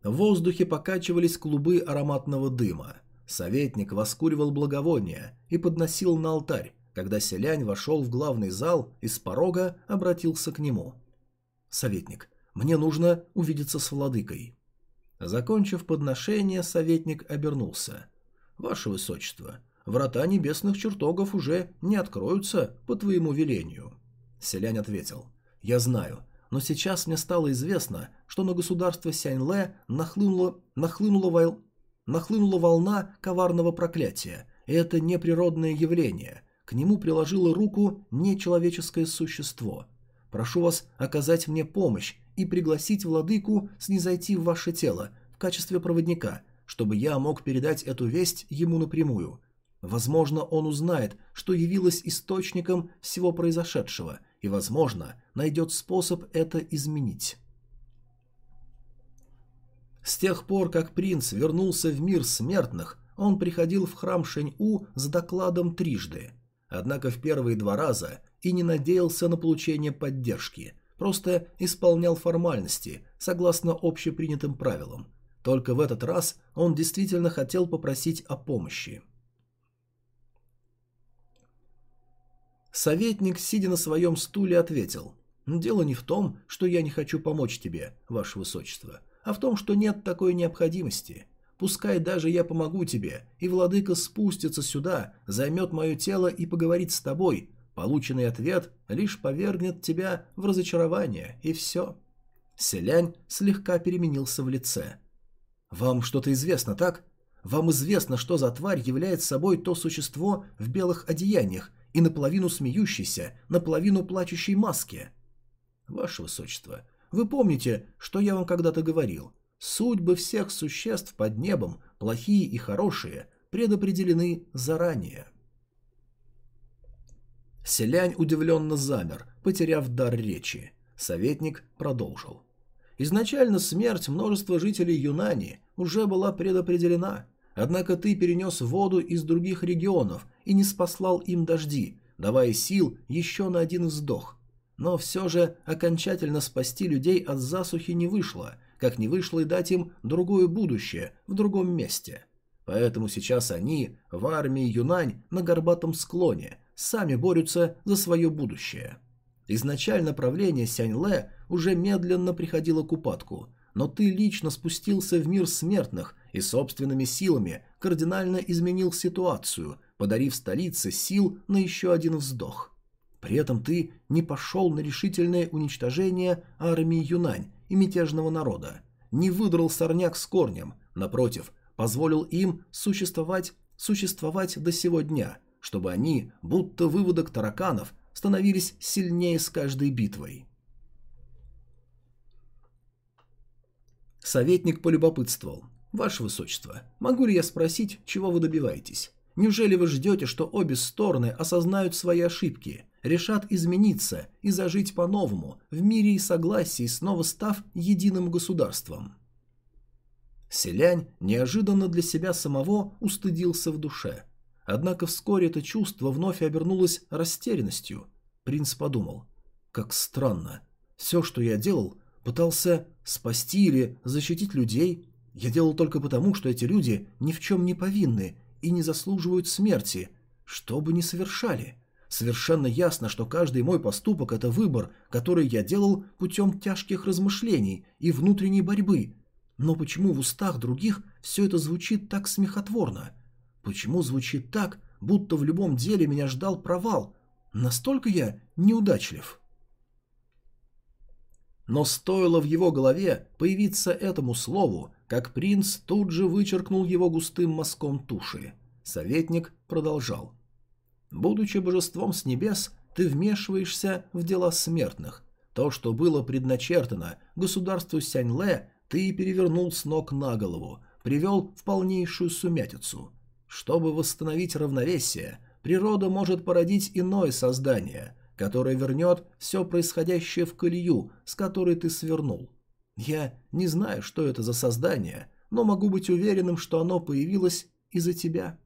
В воздухе покачивались клубы ароматного дыма. Советник воскуривал благовония и подносил на алтарь, когда селянь вошел в главный зал и с порога обратился к нему. «Советник, мне нужно увидеться с владыкой». Закончив подношение, советник обернулся. «Ваше Высочество, врата небесных чертогов уже не откроются по твоему велению». Селянь ответил. «Я знаю, но сейчас мне стало известно, что на государство Сяньле нахлынула, нахлынула, вол... нахлынула волна коварного проклятия, и это неприродное явление. К нему приложило руку нечеловеческое существо. Прошу вас оказать мне помощь и пригласить владыку снизойти в ваше тело в качестве проводника, чтобы я мог передать эту весть ему напрямую. Возможно, он узнает, что явилось источником всего произошедшего – и, возможно, найдет способ это изменить. С тех пор, как принц вернулся в мир смертных, он приходил в храм Шэнь-У с докладом трижды. Однако в первые два раза и не надеялся на получение поддержки, просто исполнял формальности, согласно общепринятым правилам. Только в этот раз он действительно хотел попросить о помощи. Советник, сидя на своем стуле, ответил. «Дело не в том, что я не хочу помочь тебе, ваше высочество, а в том, что нет такой необходимости. Пускай даже я помогу тебе, и владыка спустится сюда, займет мое тело и поговорит с тобой, полученный ответ лишь повергнет тебя в разочарование, и все». Селянь слегка переменился в лице. «Вам что-то известно, так? Вам известно, что за тварь является собой то существо в белых одеяниях и наполовину смеющейся, наполовину плачущей маске?» «Ваше Высочество, вы помните, что я вам когда-то говорил? Судьбы всех существ под небом, плохие и хорошие, предопределены заранее». Селянь удивленно замер, потеряв дар речи. Советник продолжил. Изначально смерть множества жителей Юнани уже была предопределена, однако ты перенес воду из других регионов и не спаслал им дожди, давая сил еще на один вздох. Но все же окончательно спасти людей от засухи не вышло, как не вышло и дать им другое будущее в другом месте. Поэтому сейчас они в армии Юнань на горбатом склоне сами борются за свое будущее. Изначально правление Сянь-Лэ уже медленно приходило к упадку, но ты лично спустился в мир смертных и собственными силами кардинально изменил ситуацию, подарив столице сил на еще один вздох. При этом ты не пошел на решительное уничтожение армии Юнань и мятежного народа, не выдрал сорняк с корнем, напротив, позволил им существовать, существовать до сего дня, чтобы они, будто выводок тараканов, становились сильнее с каждой битвой. Советник полюбопытствовал. «Ваше Высочество, могу ли я спросить, чего вы добиваетесь? Неужели вы ждете, что обе стороны осознают свои ошибки, решат измениться и зажить по-новому, в мире и согласии, снова став единым государством?» Селянь неожиданно для себя самого устыдился в душе. Однако вскоре это чувство вновь обернулось растерянностью. Принц подумал. «Как странно. Все, что я делал, пытался спасти или защитить людей. Я делал только потому, что эти люди ни в чем не повинны и не заслуживают смерти, что бы ни совершали. Совершенно ясно, что каждый мой поступок – это выбор, который я делал путем тяжких размышлений и внутренней борьбы. Но почему в устах других все это звучит так смехотворно? Почему звучит так, будто в любом деле меня ждал провал? Настолько я неудачлив». Но стоило в его голове появиться этому слову, как принц тут же вычеркнул его густым мазком туши. Советник продолжал. «Будучи божеством с небес, ты вмешиваешься в дела смертных. То, что было предначертано государству Сяньле, ты перевернул с ног на голову, привел в полнейшую сумятицу. Чтобы восстановить равновесие, природа может породить иное создание – которая вернет все происходящее в колею, с которой ты свернул. Я не знаю, что это за создание, но могу быть уверенным, что оно появилось из-за тебя».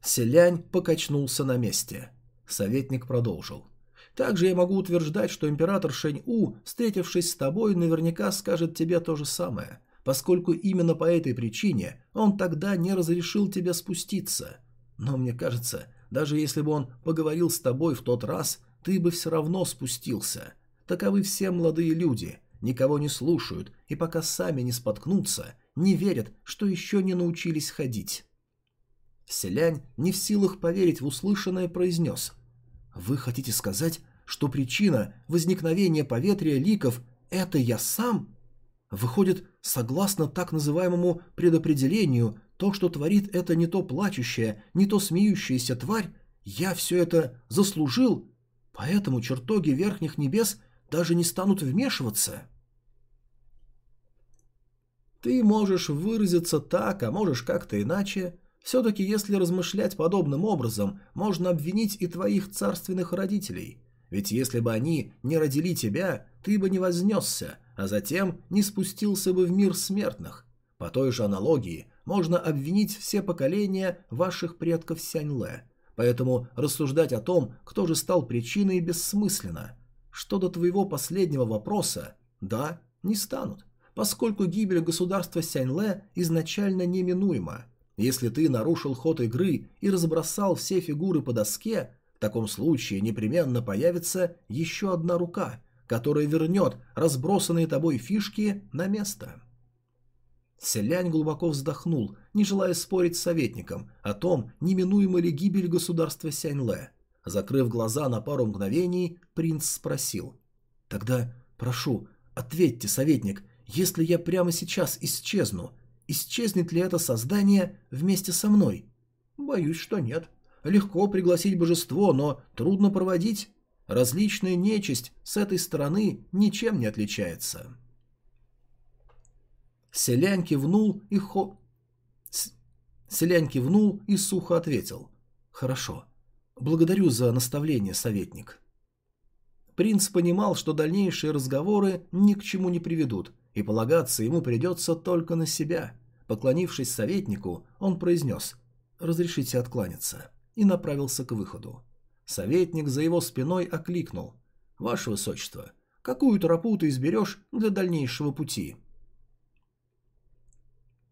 Селянь покачнулся на месте. Советник продолжил. «Также я могу утверждать, что император Шэнь-У, встретившись с тобой, наверняка скажет тебе то же самое, поскольку именно по этой причине он тогда не разрешил тебе спуститься. Но мне кажется, даже если бы он поговорил с тобой в тот раз, ты бы все равно спустился. Таковы все молодые люди, никого не слушают, и пока сами не споткнутся, не верят, что еще не научились ходить. Селянь, не в силах поверить в услышанное, произнес. «Вы хотите сказать, что причина возникновения поветрия ликов – это я сам?» Выходит, согласно так называемому предопределению, то, что творит это не то плачущая, не то смеющаяся тварь, я все это заслужил, поэтому чертоги верхних небес даже не станут вмешиваться. Ты можешь выразиться так, а можешь как-то иначе. Все-таки, если размышлять подобным образом, можно обвинить и твоих царственных родителей. Ведь если бы они не родили тебя, ты бы не вознесся, а затем не спустился бы в мир смертных. По той же аналогии, можно обвинить все поколения ваших предков Сяньле. Поэтому рассуждать о том, кто же стал причиной, бессмысленно. Что до твоего последнего вопроса, да, не станут, поскольку гибель государства Сяньле изначально неминуема. Если ты нарушил ход игры и разбросал все фигуры по доске, в таком случае непременно появится еще одна рука, которая вернет разбросанные тобой фишки на место. Селянь глубоко вздохнул, не желая спорить с советником о том, неминуема ли гибель государства Сяньле. Закрыв глаза на пару мгновений, принц спросил. «Тогда, прошу, ответьте, советник, если я прямо сейчас исчезну, исчезнет ли это создание вместе со мной?» «Боюсь, что нет. Легко пригласить божество, но трудно проводить. Различная нечисть с этой стороны ничем не отличается». Селянь кивнул и хо... Селянь кивнул и сухо ответил. «Хорошо. Благодарю за наставление, советник». Принц понимал, что дальнейшие разговоры ни к чему не приведут, и полагаться ему придется только на себя. Поклонившись советнику, он произнес «Разрешите откланяться» и направился к выходу. Советник за его спиной окликнул «Ваше Высочество, какую тропу ты изберешь для дальнейшего пути?»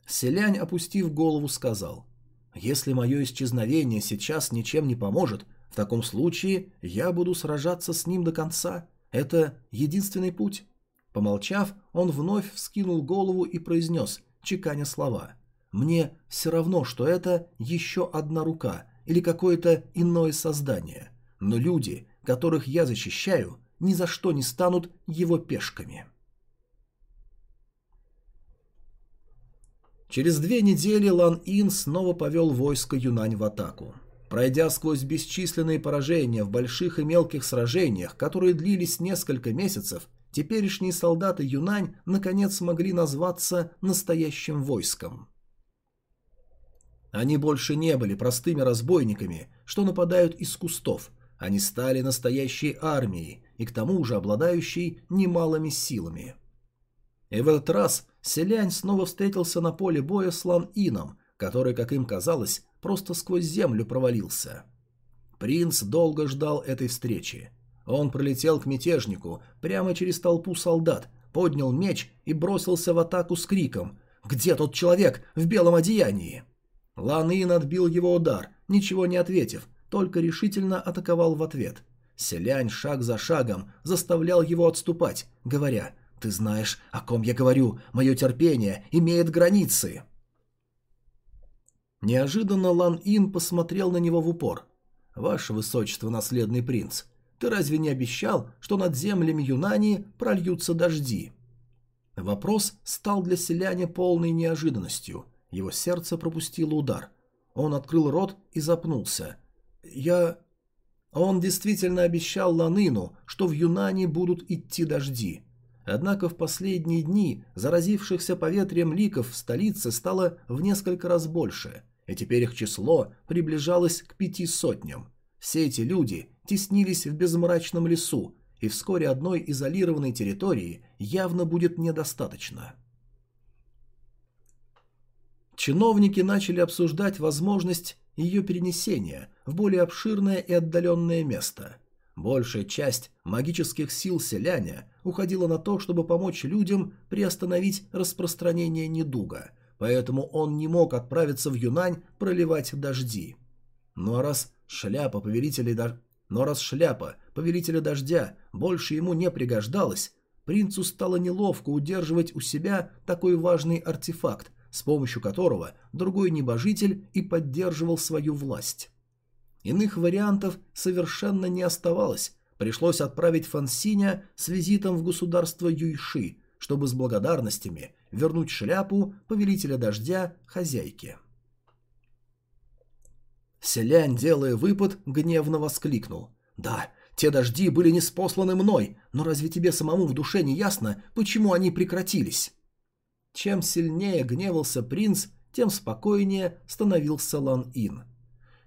Селянь, опустив голову, сказал, «Если мое исчезновение сейчас ничем не поможет, в таком случае я буду сражаться с ним до конца. Это единственный путь». Помолчав, он вновь вскинул голову и произнес, чеканя слова, «Мне все равно, что это еще одна рука или какое-то иное создание, но люди, которых я защищаю, ни за что не станут его пешками». Через две недели Лан Ин снова повел войско Юнань в атаку. Пройдя сквозь бесчисленные поражения в больших и мелких сражениях, которые длились несколько месяцев, теперешние солдаты Юнань наконец смогли назваться настоящим войском. Они больше не были простыми разбойниками, что нападают из кустов. Они стали настоящей армией и к тому же обладающей немалыми силами. И в этот раз Селянь снова встретился на поле боя с Лан Ином, который, как им казалось, просто сквозь землю провалился. Принц долго ждал этой встречи. Он пролетел к мятежнику прямо через толпу солдат, поднял меч и бросился в атаку с криком «Где тот человек в белом одеянии?» Лан Ин отбил его удар, ничего не ответив, только решительно атаковал в ответ. Селянь шаг за шагом заставлял его отступать, говоря ты знаешь, о ком я говорю. Мое терпение имеет границы. Неожиданно Лан Ин посмотрел на него в упор. «Ваше высочество, наследный принц, ты разве не обещал, что над землями Юнани прольются дожди?» Вопрос стал для селяня полной неожиданностью. Его сердце пропустило удар. Он открыл рот и запнулся. «Я...» Он действительно обещал Ланину, что в Юнани будут идти дожди. Однако в последние дни заразившихся поветрием ликов в столице стало в несколько раз больше, и теперь их число приближалось к пяти сотням. Все эти люди теснились в безмрачном лесу, и вскоре одной изолированной территории явно будет недостаточно. Чиновники начали обсуждать возможность ее перенесения в более обширное и отдаленное место – Большая часть магических сил селяня уходила на то, чтобы помочь людям приостановить распространение недуга, поэтому он не мог отправиться в Юнань проливать дожди. А раз шляпа повелителя дож... Но раз шляпа повелителя дождя больше ему не пригождалась, принцу стало неловко удерживать у себя такой важный артефакт, с помощью которого другой небожитель и поддерживал свою власть. Иных вариантов совершенно не оставалось. Пришлось отправить Фансиня с визитом в государство Юйши, чтобы с благодарностями вернуть шляпу повелителя дождя хозяйке. Селянь, делая выпад, гневно воскликнул. «Да, те дожди были не спосланы мной, но разве тебе самому в душе не ясно, почему они прекратились?» Чем сильнее гневался принц, тем спокойнее становился Лан Ин.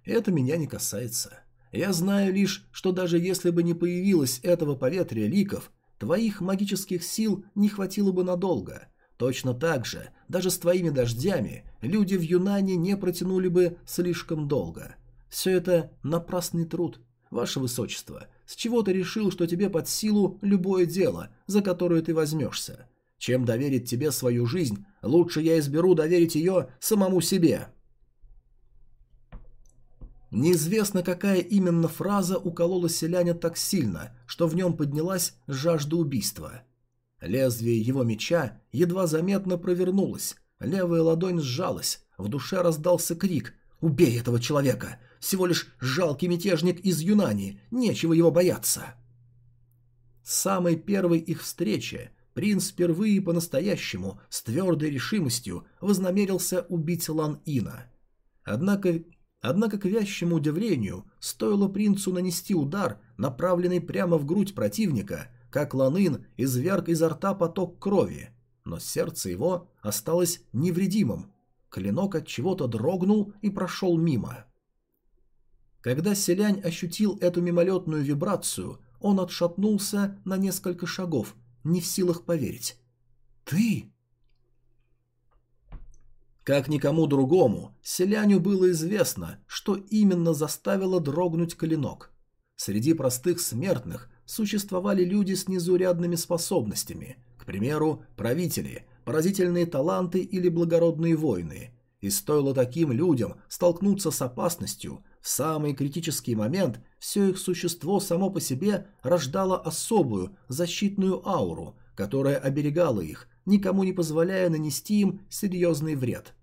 Это меня не касается. Я знаю лишь, что даже если бы не появилось этого поветрия ликов, твоих магических сил не хватило бы надолго. Точно так же, даже с твоими дождями, люди в Юнане не протянули бы слишком долго. Все это напрасный труд. Ваше Высочество, с чего ты решил, что тебе под силу любое дело, за которое ты возьмешься? Чем доверить тебе свою жизнь, лучше я изберу доверить ее самому себе». Неизвестно, какая именно фраза уколола селяня так сильно, что в нем поднялась жажда убийства. Лезвие его меча едва заметно провернулось, левая ладонь сжалась, в душе раздался крик «Убей этого человека! Всего лишь жалкий мятежник из Юнани, нечего его бояться!» С самой первой их встречи принц впервые по-настоящему с твердой решимостью вознамерился убить Лан-Ина. Однако Однако, к вящему удивлению, стоило принцу нанести удар, направленный прямо в грудь противника, как Ланын изверг изо рта поток крови, но сердце его осталось невредимым. Клинок от чего-то дрогнул и прошел мимо. Когда селянь ощутил эту мимолетную вибрацию, он отшатнулся на несколько шагов, не в силах поверить. «Ты?» Как никому другому, селяню было известно, что именно заставило дрогнуть клинок. Среди простых смертных существовали люди с незаурядными способностями, к примеру, правители, поразительные таланты или благородные воины. И стоило таким людям столкнуться с опасностью, в самый критический момент все их существо само по себе рождало особую защитную ауру, которая оберегала их, никому не позволяя нанести им серьезный вред.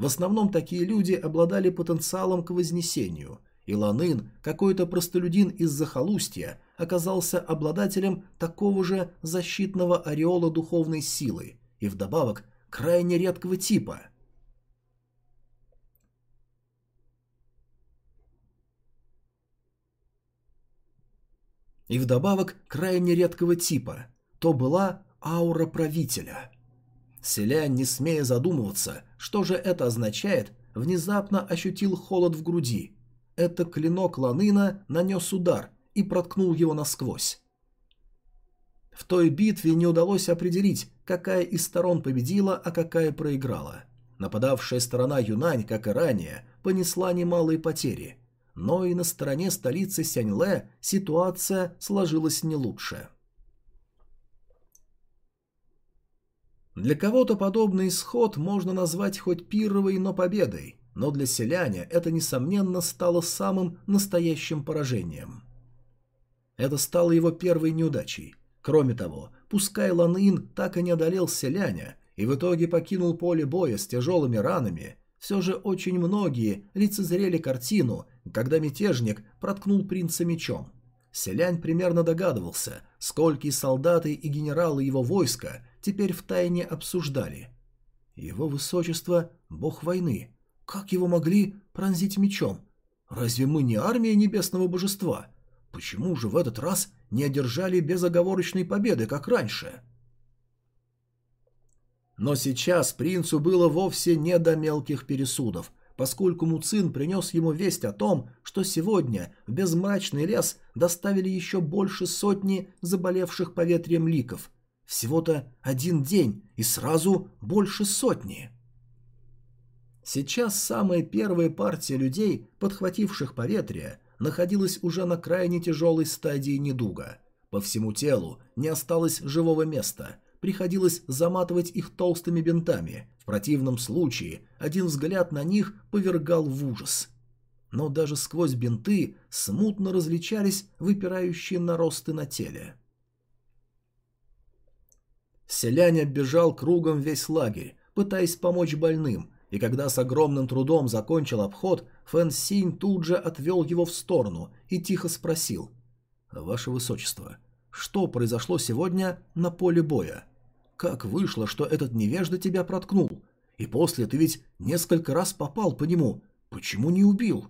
В основном такие люди обладали потенциалом к вознесению, и Ланын, какой-то простолюдин из захолустья, оказался обладателем такого же защитного ореола духовной силы и вдобавок крайне редкого типа. И вдобавок крайне редкого типа. То была аура правителя – Селянь, не смея задумываться, что же это означает, внезапно ощутил холод в груди. Это клинок Ланына нанес удар и проткнул его насквозь. В той битве не удалось определить, какая из сторон победила, а какая проиграла. Нападавшая сторона Юнань, как и ранее, понесла немалые потери. Но и на стороне столицы Сяньле ситуация сложилась не лучше. Для кого-то подобный исход можно назвать хоть пировой, но победой, но для селяня это, несомненно, стало самым настоящим поражением. Это стало его первой неудачей. Кроме того, пускай Ланын так и не одолел селяня и в итоге покинул поле боя с тяжелыми ранами, все же очень многие лицезрели картину, когда мятежник проткнул принца мечом. Селянь примерно догадывался, сколькие солдаты и генералы его войска теперь втайне обсуждали. Его высочество – бог войны. Как его могли пронзить мечом? Разве мы не армия небесного божества? Почему же в этот раз не одержали безоговорочной победы, как раньше? Но сейчас принцу было вовсе не до мелких пересудов, поскольку Муцин принес ему весть о том, что сегодня в безмрачный лес доставили еще больше сотни заболевших поветрием ликов – всего-то один день и сразу больше сотни. Сейчас самая первая партия людей, подхвативших поветрие, находилась уже на крайне тяжелой стадии недуга. По всему телу не осталось живого места, приходилось заматывать их толстыми бинтами, в противном случае один взгляд на них повергал в ужас. Но даже сквозь бинты смутно различались выпирающие наросты на теле. Селянь оббежал кругом весь лагерь, пытаясь помочь больным, и когда с огромным трудом закончил обход, Фэн Синь тут же отвел его в сторону и тихо спросил. «Ваше Высочество, что произошло сегодня на поле боя? Как вышло, что этот невежда тебя проткнул? И после ты ведь несколько раз попал по нему. Почему не убил?»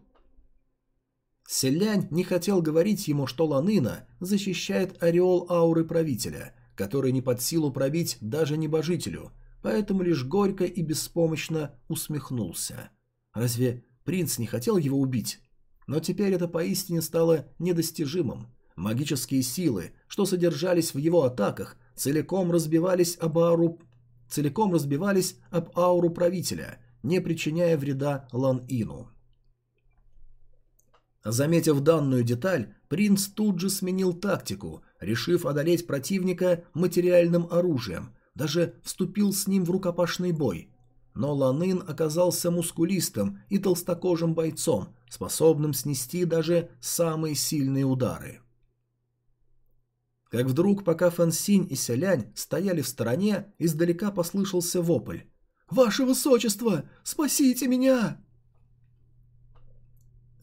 Селянь не хотел говорить ему, что Ланына защищает ореол ауры правителя – который не под силу пробить даже небожителю, поэтому лишь горько и беспомощно усмехнулся. Разве принц не хотел его убить? Но теперь это поистине стало недостижимым. Магические силы, что содержались в его атаках, целиком разбивались об ауру, целиком разбивались об ауру правителя, не причиняя вреда Лан-Ину. Заметив данную деталь, принц тут же сменил тактику, решив одолеть противника материальным оружием, даже вступил с ним в рукопашный бой. Но Ланын оказался мускулистым и толстокожим бойцом, способным снести даже самые сильные удары. Как вдруг, пока Фансинь и Селянь стояли в стороне, издалека послышался вопль. «Ваше Высочество! Спасите меня!»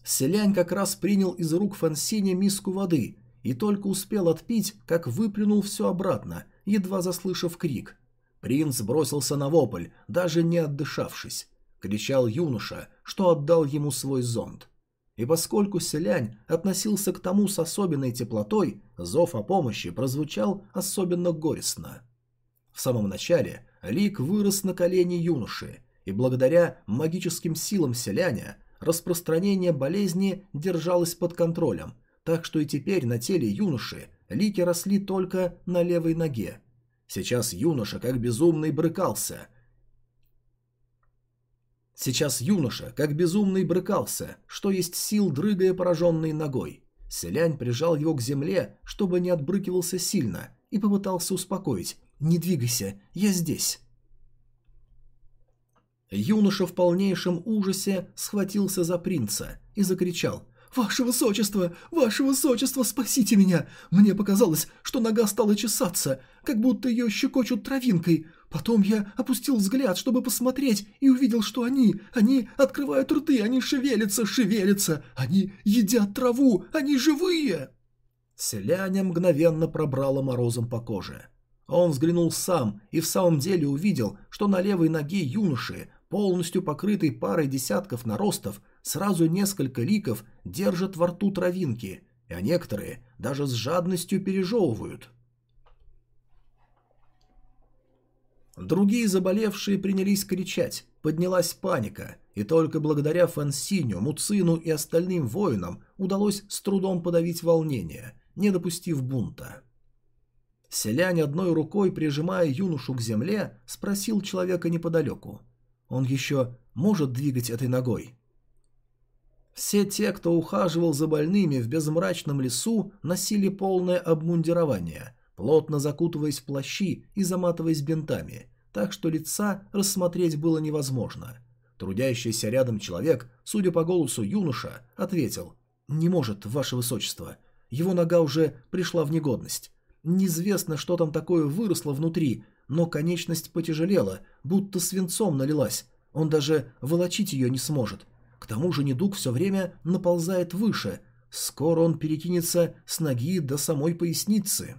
Селянь как раз принял из рук Фансиня миску воды и только успел отпить, как выплюнул все обратно, едва заслышав крик. Принц бросился на вопль, даже не отдышавшись. Кричал юноша, что отдал ему свой зонт. И поскольку селянь относился к тому с особенной теплотой, зов о помощи прозвучал особенно горестно. В самом начале лик вырос на колени юноши, и благодаря магическим силам селяня распространение болезни держалось под контролем, так что и теперь на теле юноши лики росли только на левой ноге. Сейчас юноша как безумный брыкался, Сейчас юноша, как безумный, брыкался, что есть сил, дрыгая пораженной ногой. Селянь прижал его к земле, чтобы не отбрыкивался сильно, и попытался успокоить. «Не двигайся, я здесь». Юноша в полнейшем ужасе схватился за принца и закричал «Ваше Высочество! Ваше Высочество, спасите меня! Мне показалось, что нога стала чесаться, как будто ее щекочут травинкой. Потом я опустил взгляд, чтобы посмотреть, и увидел, что они, они открывают рты, они шевелятся, шевелятся, они едят траву, они живые!» Селяня мгновенно пробрало морозом по коже. Он взглянул сам и в самом деле увидел, что на левой ноге юноши, полностью покрытой парой десятков наростов, сразу несколько ликов держат во рту травинки, а некоторые даже с жадностью пережевывают. Другие заболевшие принялись кричать, поднялась паника, и только благодаря Фансиню, Муцину и остальным воинам удалось с трудом подавить волнение, не допустив бунта. Селянь одной рукой, прижимая юношу к земле, спросил человека неподалеку. «Он еще может двигать этой ногой?» Все те, кто ухаживал за больными в безмрачном лесу, носили полное обмундирование, плотно закутываясь в плащи и заматываясь бинтами, так что лица рассмотреть было невозможно. Трудящийся рядом человек, судя по голосу юноша, ответил «Не может, ваше высочество. Его нога уже пришла в негодность. Неизвестно, что там такое выросло внутри, но конечность потяжелела, будто свинцом налилась. Он даже волочить ее не сможет. К тому же недуг все время наползает выше. Скоро он перекинется с ноги до самой поясницы.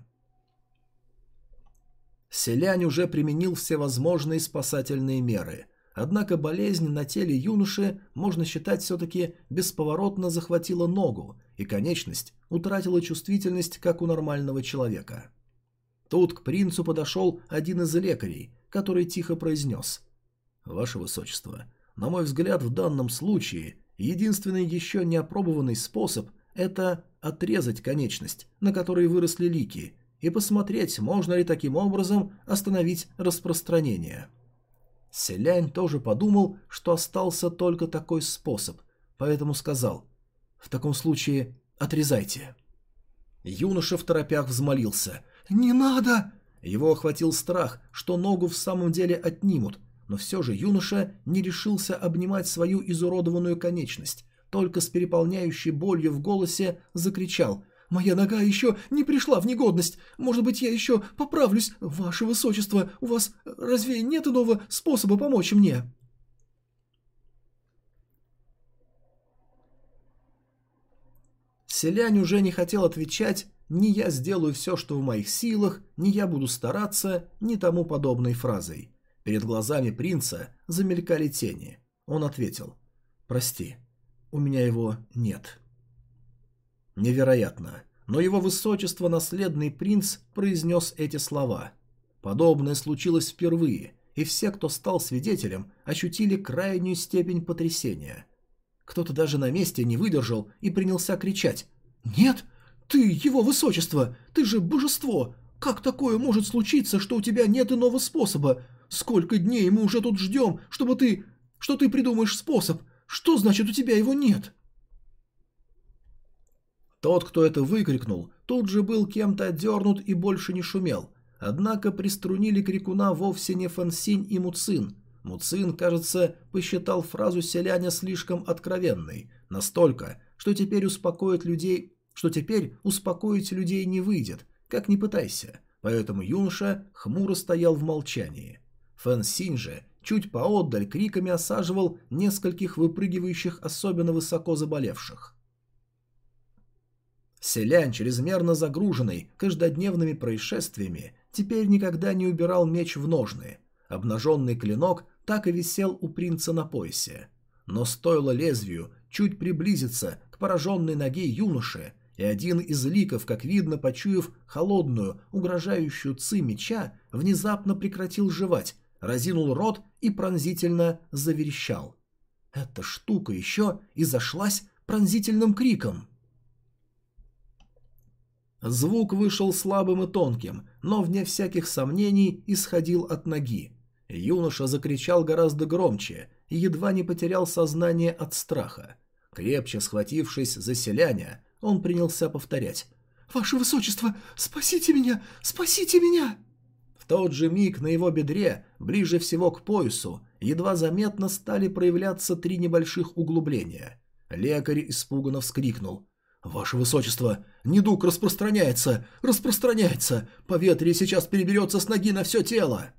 Селянь уже применил все возможные спасательные меры. Однако болезнь на теле юноши, можно считать, все-таки бесповоротно захватила ногу, и конечность утратила чувствительность, как у нормального человека. Тут к принцу подошел один из лекарей, который тихо произнес «Ваше Высочество, на мой взгляд, в данном случае единственный еще не опробованный способ – это отрезать конечность, на которой выросли лики, и посмотреть, можно ли таким образом остановить распространение. Селянь тоже подумал, что остался только такой способ, поэтому сказал «В таком случае отрезайте». Юноша в торопях взмолился «Не надо!» Его охватил страх, что ногу в самом деле отнимут, но все же юноша не решился обнимать свою изуродованную конечность, только с переполняющей болью в голосе закричал «Моя нога еще не пришла в негодность! Может быть, я еще поправлюсь? Ваше Высочество, у вас разве нет иного способа помочь мне?» Селянь уже не хотел отвечать «ни я сделаю все, что в моих силах», «ни я буду стараться», ни тому подобной фразой. Перед глазами принца замелькали тени. Он ответил «Прости, у меня его нет». Невероятно, но его высочество наследный принц произнес эти слова. Подобное случилось впервые, и все, кто стал свидетелем, ощутили крайнюю степень потрясения. Кто-то даже на месте не выдержал и принялся кричать «Нет, ты, его высочество, ты же божество! Как такое может случиться, что у тебя нет иного способа? Сколько дней мы уже тут ждем, чтобы ты... что ты придумаешь способ? Что значит у тебя его нет?» Тот, кто это выкрикнул, тут же был кем-то отдернут и больше не шумел. Однако приструнили крикуна вовсе не Фансинь и Муцин. Муцин, кажется, посчитал фразу селяня слишком откровенной, Настолько, что теперь успокоить людей, что теперь успокоить людей не выйдет, как ни пытайся. Поэтому юноша хмуро стоял в молчании. Фэн Синь же чуть поотдаль криками осаживал нескольких выпрыгивающих особенно высоко заболевших. Селянь, чрезмерно загруженный каждодневными происшествиями, теперь никогда не убирал меч в ножны. Обнаженный клинок так и висел у принца на поясе. Но стоило лезвию чуть приблизиться к пораженной ноге юноши, и один из ликов, как видно, почуяв холодную, угрожающую ци меча, внезапно прекратил жевать, разинул рот и пронзительно заверещал. Эта штука еще и зашлась пронзительным криком. Звук вышел слабым и тонким, но, вне всяких сомнений, исходил от ноги. Юноша закричал гораздо громче и едва не потерял сознание от страха. Крепче схватившись за селяня, он принялся повторять. «Ваше Высочество, спасите меня! Спасите меня!» Тот же миг на его бедре, ближе всего к поясу, едва заметно стали проявляться три небольших углубления. Лекарь испуганно вскрикнул. «Ваше Высочество, недуг распространяется! Распространяется! Поветрие сейчас переберется с ноги на все тело!»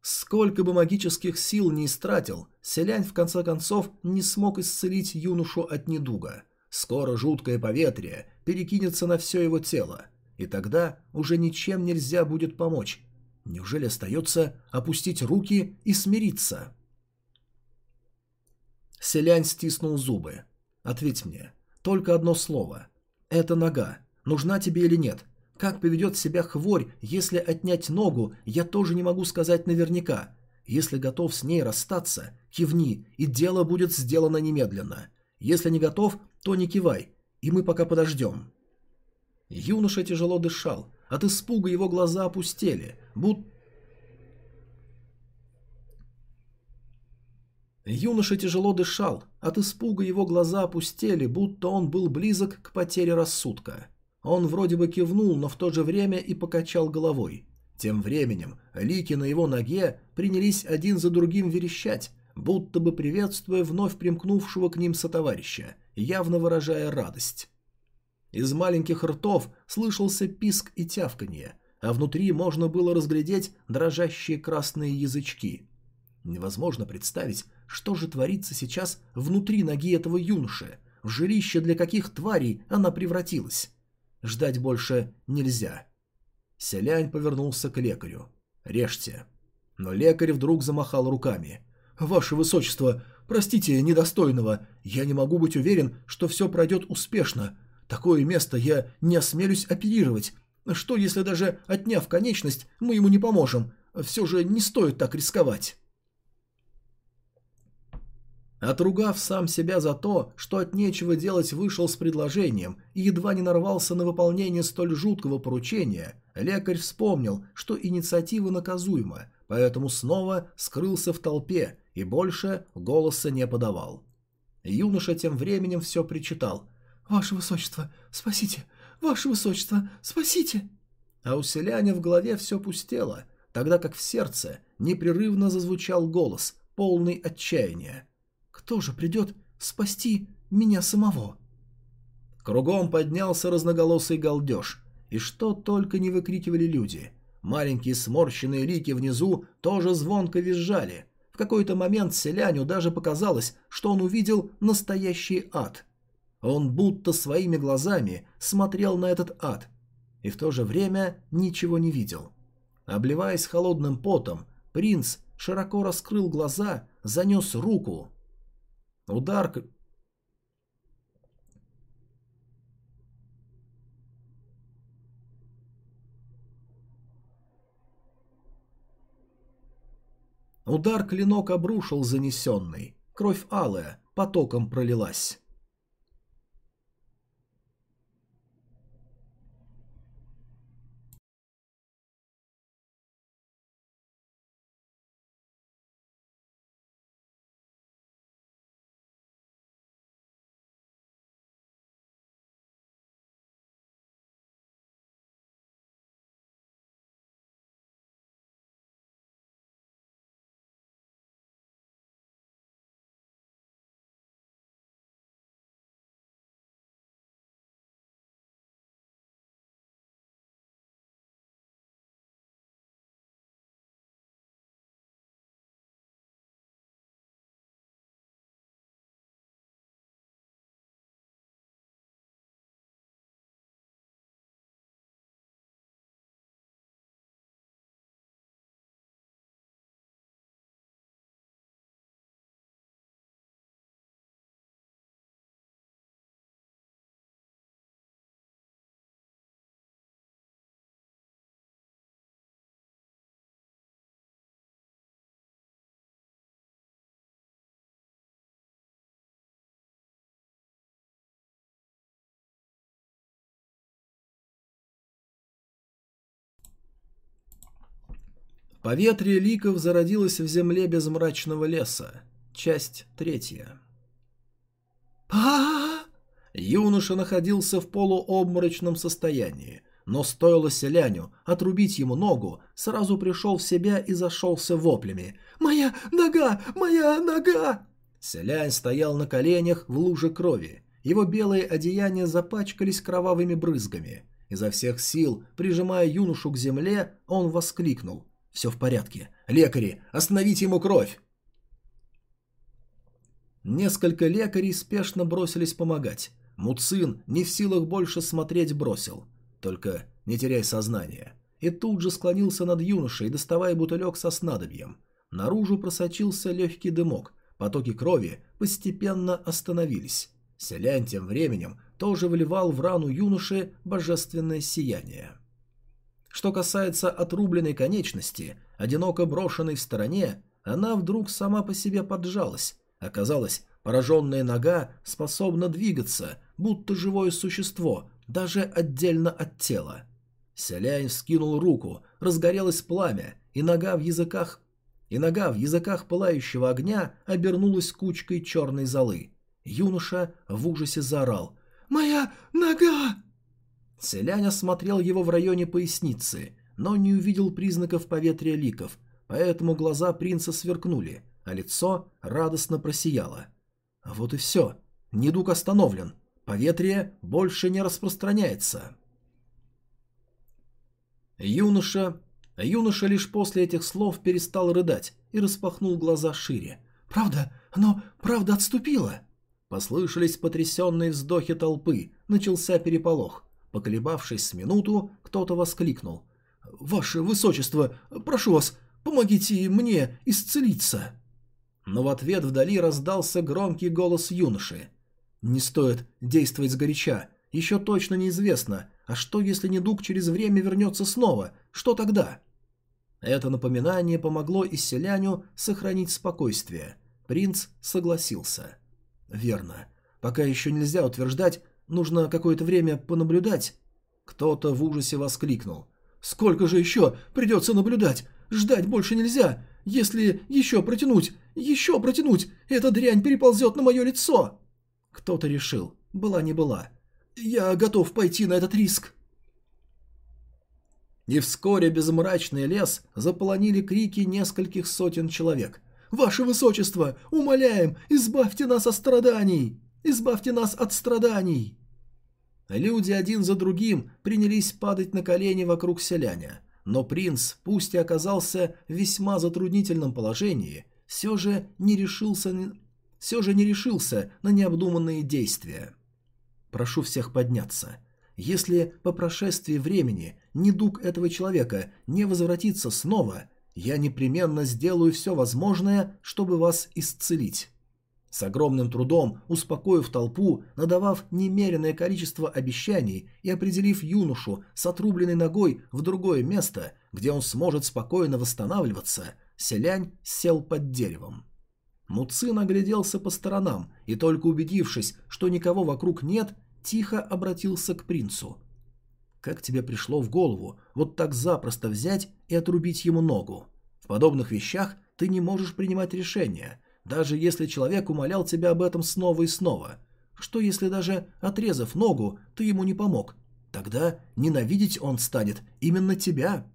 Сколько бы магических сил не истратил, селянь в конце концов не смог исцелить юношу от недуга. Скоро жуткое поветрие перекинется на все его тело, и тогда уже ничем нельзя будет помочь. Неужели остается опустить руки и смириться? Селянь стиснул зубы. «Ответь мне. Только одно слово. Это нога. Нужна тебе или нет? Как поведет себя хворь, если отнять ногу, я тоже не могу сказать наверняка. Если готов с ней расстаться, кивни, и дело будет сделано немедленно. Если не готов, то не кивай, и мы пока подождем». Юноша тяжело дышал. От испуга его глаза опустели, будто... Юноша тяжело дышал. От испуга его глаза опустели, будто он был близок к потере рассудка. Он вроде бы кивнул, но в то же время и покачал головой. Тем временем лики на его ноге принялись один за другим верещать, будто бы приветствуя вновь примкнувшего к ним сотоварища, явно выражая радость. Из маленьких ртов слышался писк и тявканье, а внутри можно было разглядеть дрожащие красные язычки. Невозможно представить, что же творится сейчас внутри ноги этого юноши, в жилище для каких тварей она превратилась. Ждать больше нельзя. Селянь повернулся к лекарю. «Режьте». Но лекарь вдруг замахал руками. «Ваше Высочество, простите недостойного, я не могу быть уверен, что все пройдет успешно. Такое место я не осмелюсь оперировать. Что, если даже отняв конечность, мы ему не поможем? Все же не стоит так рисковать». Отругав сам себя за то, что от нечего делать вышел с предложением и едва не нарвался на выполнение столь жуткого поручения, лекарь вспомнил, что инициатива наказуема, поэтому снова скрылся в толпе и больше голоса не подавал. Юноша тем временем все причитал. «Ваше Высочество, спасите! Ваше Высочество, спасите!» А у селяня в голове все пустело, тогда как в сердце непрерывно зазвучал голос, полный отчаяния. Кто же придет спасти меня самого? Кругом поднялся разноголосый галдеж, и что только не выкрикивали люди. Маленькие сморщенные лики внизу тоже звонко визжали. В какой-то момент селяню даже показалось, что он увидел настоящий ад. Он будто своими глазами смотрел на этот ад, и в то же время ничего не видел. Обливаясь холодным потом, принц широко раскрыл глаза, занес руку Удар... Удар клинок обрушил занесенный. Кровь алая потоком пролилась. Поветрие ликов зародилось в земле без мрачного леса. Часть третья. а Юноша находился в полуобморочном состоянии, но стоило селяню отрубить ему ногу, сразу пришел в себя и зашелся воплями. «Моя нога! Моя нога!» Селянь стоял на коленях в луже крови. Его белые одеяния запачкались кровавыми брызгами. Изо всех сил, прижимая юношу к земле, он воскликнул. «Все в порядке. Лекари, остановите ему кровь!» Несколько лекарей спешно бросились помогать. Муцин не в силах больше смотреть бросил. Только не теряй сознание. И тут же склонился над юношей, доставая бутылек со снадобьем. Наружу просочился легкий дымок. Потоки крови постепенно остановились. Селянь тем временем тоже выливал в рану юноши божественное сияние. Что касается отрубленной конечности, одиноко брошенной в стороне, она вдруг сама по себе поджалась. Оказалось, пораженная нога способна двигаться, будто живое существо, даже отдельно от тела. Селянь скинул руку, разгорелось пламя, и нога в языках и нога в языках пылающего огня обернулась кучкой черной золы. Юноша в ужасе заорал «Моя нога!» Селянь осмотрел его в районе поясницы, но не увидел признаков поветрия ликов, поэтому глаза принца сверкнули, а лицо радостно просияло. Вот и все. Недуг остановлен. Поветрие больше не распространяется. Юноша... Юноша лишь после этих слов перестал рыдать и распахнул глаза шире. «Правда? Оно правда отступило?» Послышались потрясенные вздохи толпы, начался переполох. Поколебавшись с минуту, кто-то воскликнул. «Ваше Высочество, прошу вас, помогите мне исцелиться!» Но в ответ вдали раздался громкий голос юноши. Не стоит действовать сгоряча. Еще точно неизвестно. А что, если недуг через время вернется снова? Что тогда? Это напоминание помогло Исселяню сохранить спокойствие. Принц согласился. Верно. Пока еще нельзя утверждать, нужно какое-то время понаблюдать. Кто-то в ужасе воскликнул. «Сколько же еще придется наблюдать? Ждать больше нельзя. Если еще протянуть, еще протянуть, эта дрянь переползет на мое лицо!» Кто-то решил, была не была. Я готов пойти на этот риск. И вскоре безмрачный лес заполонили крики нескольких сотен человек. «Ваше Высочество, умоляем, избавьте нас от страданий! Избавьте нас от страданий!» Люди один за другим принялись падать на колени вокруг селяня. Но принц, пусть и оказался в весьма затруднительном положении, все же не решился все же не решился на необдуманные действия. Прошу всех подняться. Если по прошествии времени недуг этого человека не возвратится снова, я непременно сделаю все возможное, чтобы вас исцелить. С огромным трудом, успокоив толпу, надавав немеренное количество обещаний и определив юношу с отрубленной ногой в другое место, где он сможет спокойно восстанавливаться, селянь сел под деревом. Муцин огляделся по сторонам и, только убедившись, что никого вокруг нет, тихо обратился к принцу. «Как тебе пришло в голову вот так запросто взять и отрубить ему ногу? В подобных вещах ты не можешь принимать решения, даже если человек умолял тебя об этом снова и снова. Что если даже отрезав ногу, ты ему не помог? Тогда ненавидеть он станет именно тебя».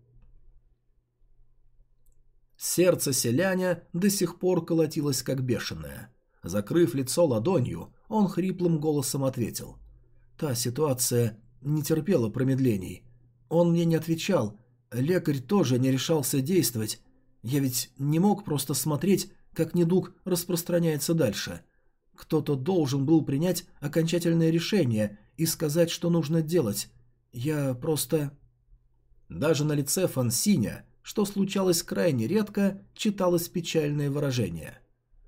Сердце селяня до сих пор колотилось как бешеное. Закрыв лицо ладонью, он хриплым голосом ответил. «Та ситуация не терпела промедлений. Он мне не отвечал, лекарь тоже не решался действовать. Я ведь не мог просто смотреть, как недуг распространяется дальше. Кто-то должен был принять окончательное решение и сказать, что нужно делать. Я просто...» Даже на лице Фансиня что случалось крайне редко, читалось печальное выражение.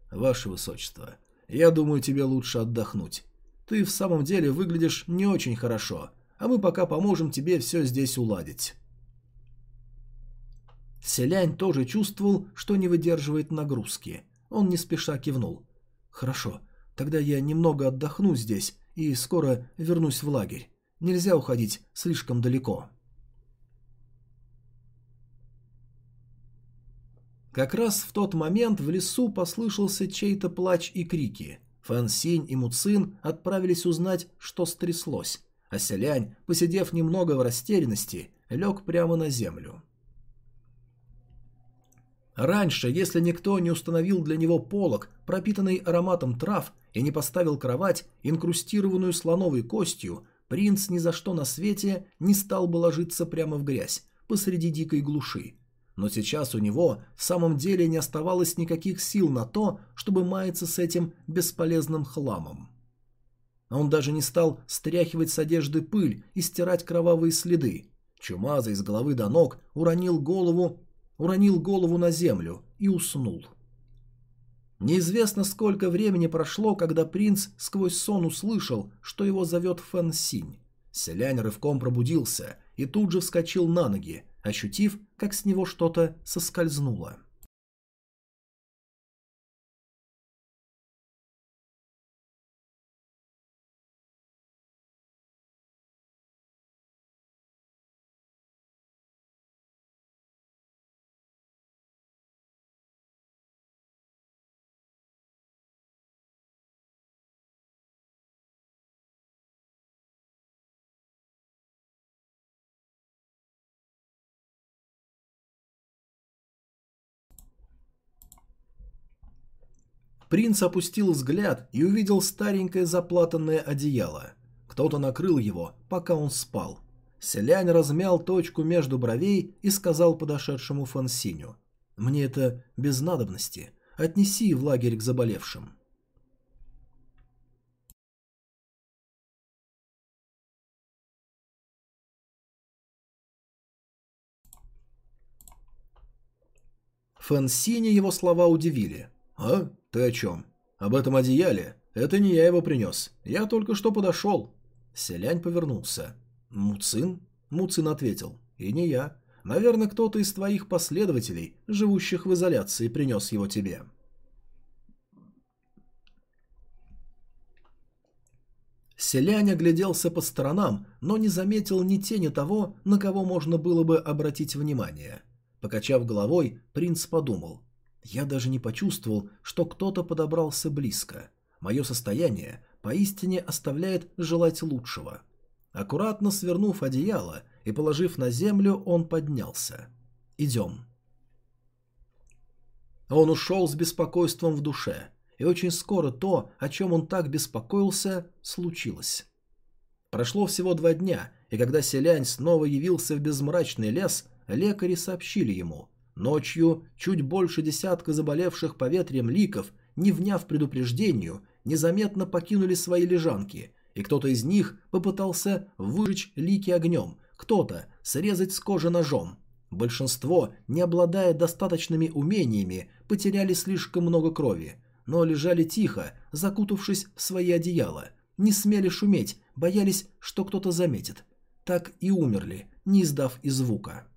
«Ваше Высочество, я думаю, тебе лучше отдохнуть. Ты в самом деле выглядишь не очень хорошо, а мы пока поможем тебе все здесь уладить». Селянь тоже чувствовал, что не выдерживает нагрузки. Он не спеша кивнул. «Хорошо, тогда я немного отдохну здесь и скоро вернусь в лагерь. Нельзя уходить слишком далеко». Как раз в тот момент в лесу послышался чей-то плач и крики. Фэн Синь и Муцин отправились узнать, что стряслось, а Селянь, посидев немного в растерянности, лег прямо на землю. Раньше, если никто не установил для него полог, пропитанный ароматом трав, и не поставил кровать, инкрустированную слоновой костью, принц ни за что на свете не стал бы ложиться прямо в грязь, посреди дикой глуши. Но сейчас у него в самом деле не оставалось никаких сил на то, чтобы маяться с этим бесполезным хламом. Он даже не стал стряхивать с одежды пыль и стирать кровавые следы. Чумазый с головы до ног уронил голову уронил голову на землю и уснул. Неизвестно, сколько времени прошло, когда принц сквозь сон услышал, что его зовет Фэн Синь. Селянь рывком пробудился и тут же вскочил на ноги, ощутив, как с него что-то соскользнуло. Принц опустил взгляд и увидел старенькое заплатанное одеяло. Кто-то накрыл его, пока он спал. Селянь размял точку между бровей и сказал подошедшему Фансиню. «Мне это без надобности. Отнеси в лагерь к заболевшим». Фансине его слова удивили. «А? «Ты о чем?» «Об этом одеяле? Это не я его принес. Я только что подошел». Селянь повернулся. «Муцин?» Муцин ответил. «И не я. Наверное, кто-то из твоих последователей, живущих в изоляции, принес его тебе». Селянь огляделся по сторонам, но не заметил ни тени того, на кого можно было бы обратить внимание. Покачав головой, принц подумал. Я даже не почувствовал, что кто-то подобрался близко. Мое состояние поистине оставляет желать лучшего. Аккуратно свернув одеяло и положив на землю, он поднялся. «Идем». Он ушел с беспокойством в душе, и очень скоро то, о чем он так беспокоился, случилось. Прошло всего два дня, и когда селянь снова явился в безмрачный лес, лекари сообщили ему, Ночью чуть больше десятка заболевших поветрием ликов, не вняв предупреждению, незаметно покинули свои лежанки, и кто-то из них попытался выжечь лики огнем, кто-то срезать с кожи ножом. Большинство, не обладая достаточными умениями, потеряли слишком много крови, но лежали тихо, закутавшись в свои одеяла, не смели шуметь, боялись, что кто-то заметит. Так и умерли, не издав и звука.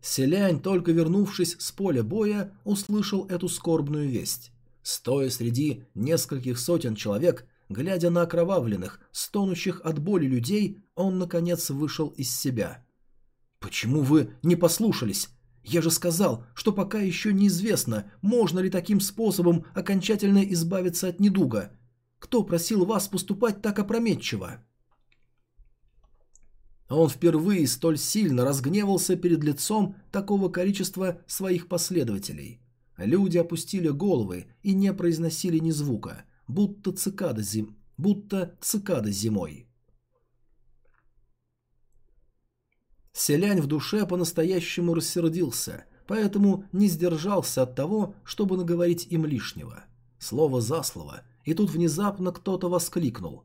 Селянь, только вернувшись с поля боя, услышал эту скорбную весть. Стоя среди нескольких сотен человек, глядя на окровавленных, стонущих от боли людей, он, наконец, вышел из себя. «Почему вы не послушались? Я же сказал, что пока еще неизвестно, можно ли таким способом окончательно избавиться от недуга. Кто просил вас поступать так опрометчиво?» Он впервые столь сильно разгневался перед лицом такого количества своих последователей. Люди опустили головы и не произносили ни звука, будто цикады, зим... будто цикады зимой. Селянь в душе по-настоящему рассердился, поэтому не сдержался от того, чтобы наговорить им лишнего. Слово за слово, и тут внезапно кто-то воскликнул.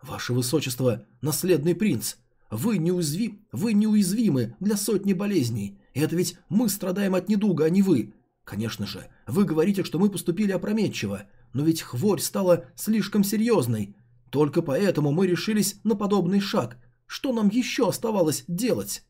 «Ваше Высочество, наследный принц, вы, неуязвим, вы неуязвимы для сотни болезней. И это ведь мы страдаем от недуга, а не вы. Конечно же, вы говорите, что мы поступили опрометчиво, но ведь хворь стала слишком серьезной. Только поэтому мы решились на подобный шаг. Что нам еще оставалось делать?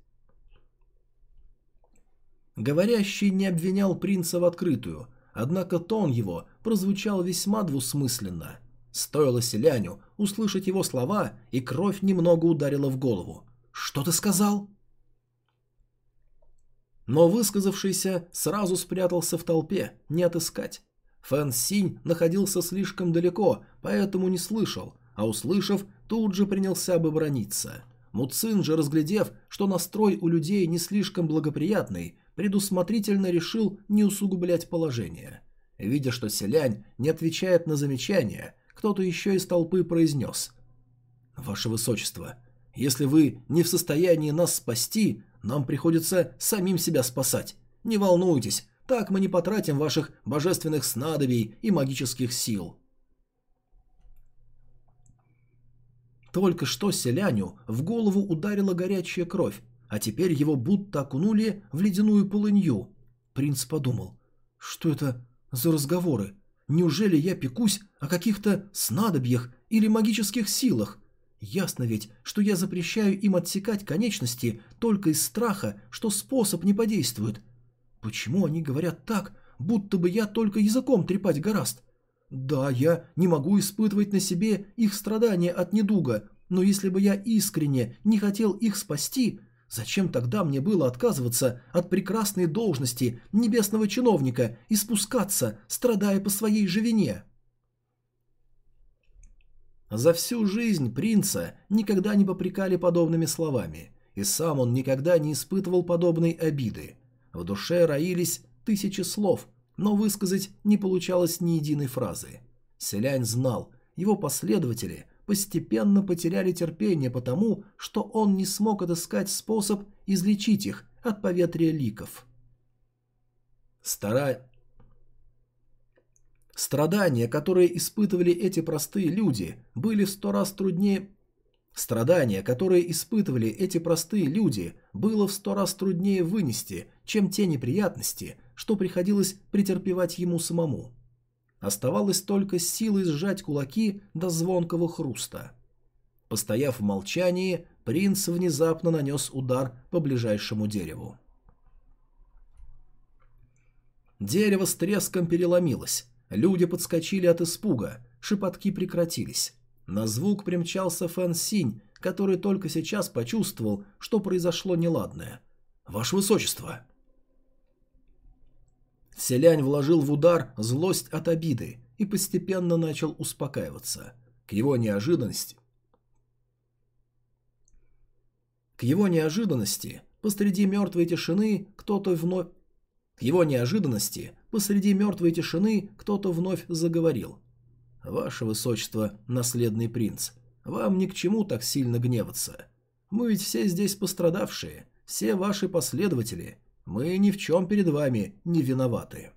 Говорящий не обвинял принца в открытую, однако тон его прозвучал весьма двусмысленно – Стоило селяню услышать его слова, и кровь немного ударила в голову. «Что ты сказал?» Но высказавшийся сразу спрятался в толпе, не отыскать. Фэн Синь находился слишком далеко, поэтому не слышал, а услышав, тут же принялся бы брониться. Муцин же, разглядев, что настрой у людей не слишком благоприятный, предусмотрительно решил не усугублять положение. Видя, что селянь не отвечает на замечания, кто-то еще из толпы произнес «Ваше Высочество, если вы не в состоянии нас спасти, нам приходится самим себя спасать. Не волнуйтесь, так мы не потратим ваших божественных снадобий и магических сил». Только что селяню в голову ударила горячая кровь, а теперь его будто окунули в ледяную полынью. Принц подумал, что это за разговоры? Неужели я пекусь о каких-то снадобьях или магических силах? Ясно ведь, что я запрещаю им отсекать конечности только из страха, что способ не подействует. Почему они говорят так, будто бы я только языком трепать гораст? Да, я не могу испытывать на себе их страдания от недуга, но если бы я искренне не хотел их спасти, зачем тогда мне было отказываться от прекрасной должности небесного чиновника и спускаться, страдая по своей же вине?» За всю жизнь принца никогда не попрекали подобными словами, и сам он никогда не испытывал подобной обиды. В душе роились тысячи слов, но высказать не получалось ни единой фразы. Селянь знал, его последователи постепенно потеряли терпение потому, что он не смог отыскать способ излечить их от поветрия ликов. Стара... Страдания, которые испытывали эти простые люди, были в сто раз труднее... Страдания, которые испытывали эти простые люди, было в сто раз труднее вынести, чем те неприятности, что приходилось претерпевать ему самому. Оставалось только силой сжать кулаки до звонкого хруста. Постояв в молчании, принц внезапно нанес удар по ближайшему дереву. Дерево с треском переломилось, Люди подскочили от испуга, шепотки прекратились. На звук примчался Фэн Синь, который только сейчас почувствовал, что произошло неладное. «Ваше Высочество!» Селянь вложил в удар злость от обиды и постепенно начал успокаиваться. К его неожиданности... К его неожиданности посреди мертвой тишины кто-то вновь... К его неожиданности посреди мертвой тишины кто-то вновь заговорил. «Ваше Высочество, наследный принц, вам ни к чему так сильно гневаться. Мы ведь все здесь пострадавшие, все ваши последователи. Мы ни в чем перед вами не виноваты».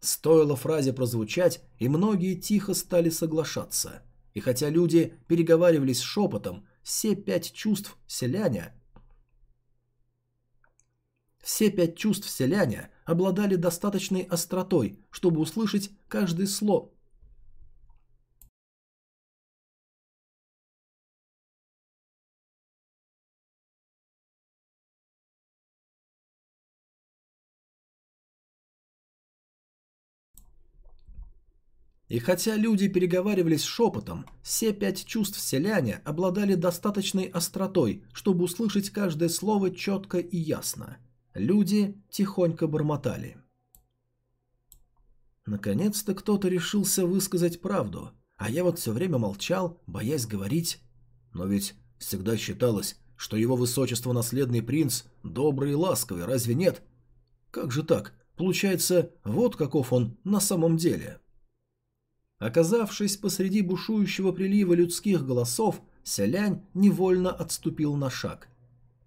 Стоило фразе прозвучать, и многие тихо стали соглашаться. И хотя люди переговаривались шепотом, все пять чувств селяня все пять чувств селяня обладали достаточной остротой, чтобы услышать каждое слово. И хотя люди переговаривались шепотом, все пять чувств селяня обладали достаточной остротой, чтобы услышать каждое слово четко и ясно – Люди тихонько бормотали. Наконец-то кто-то решился высказать правду, а я вот все время молчал, боясь говорить. Но ведь всегда считалось, что его высочество наследный принц добрый и ласковый, разве нет? Как же так? Получается, вот каков он на самом деле. Оказавшись посреди бушующего прилива людских голосов, Селянь невольно отступил на шаг.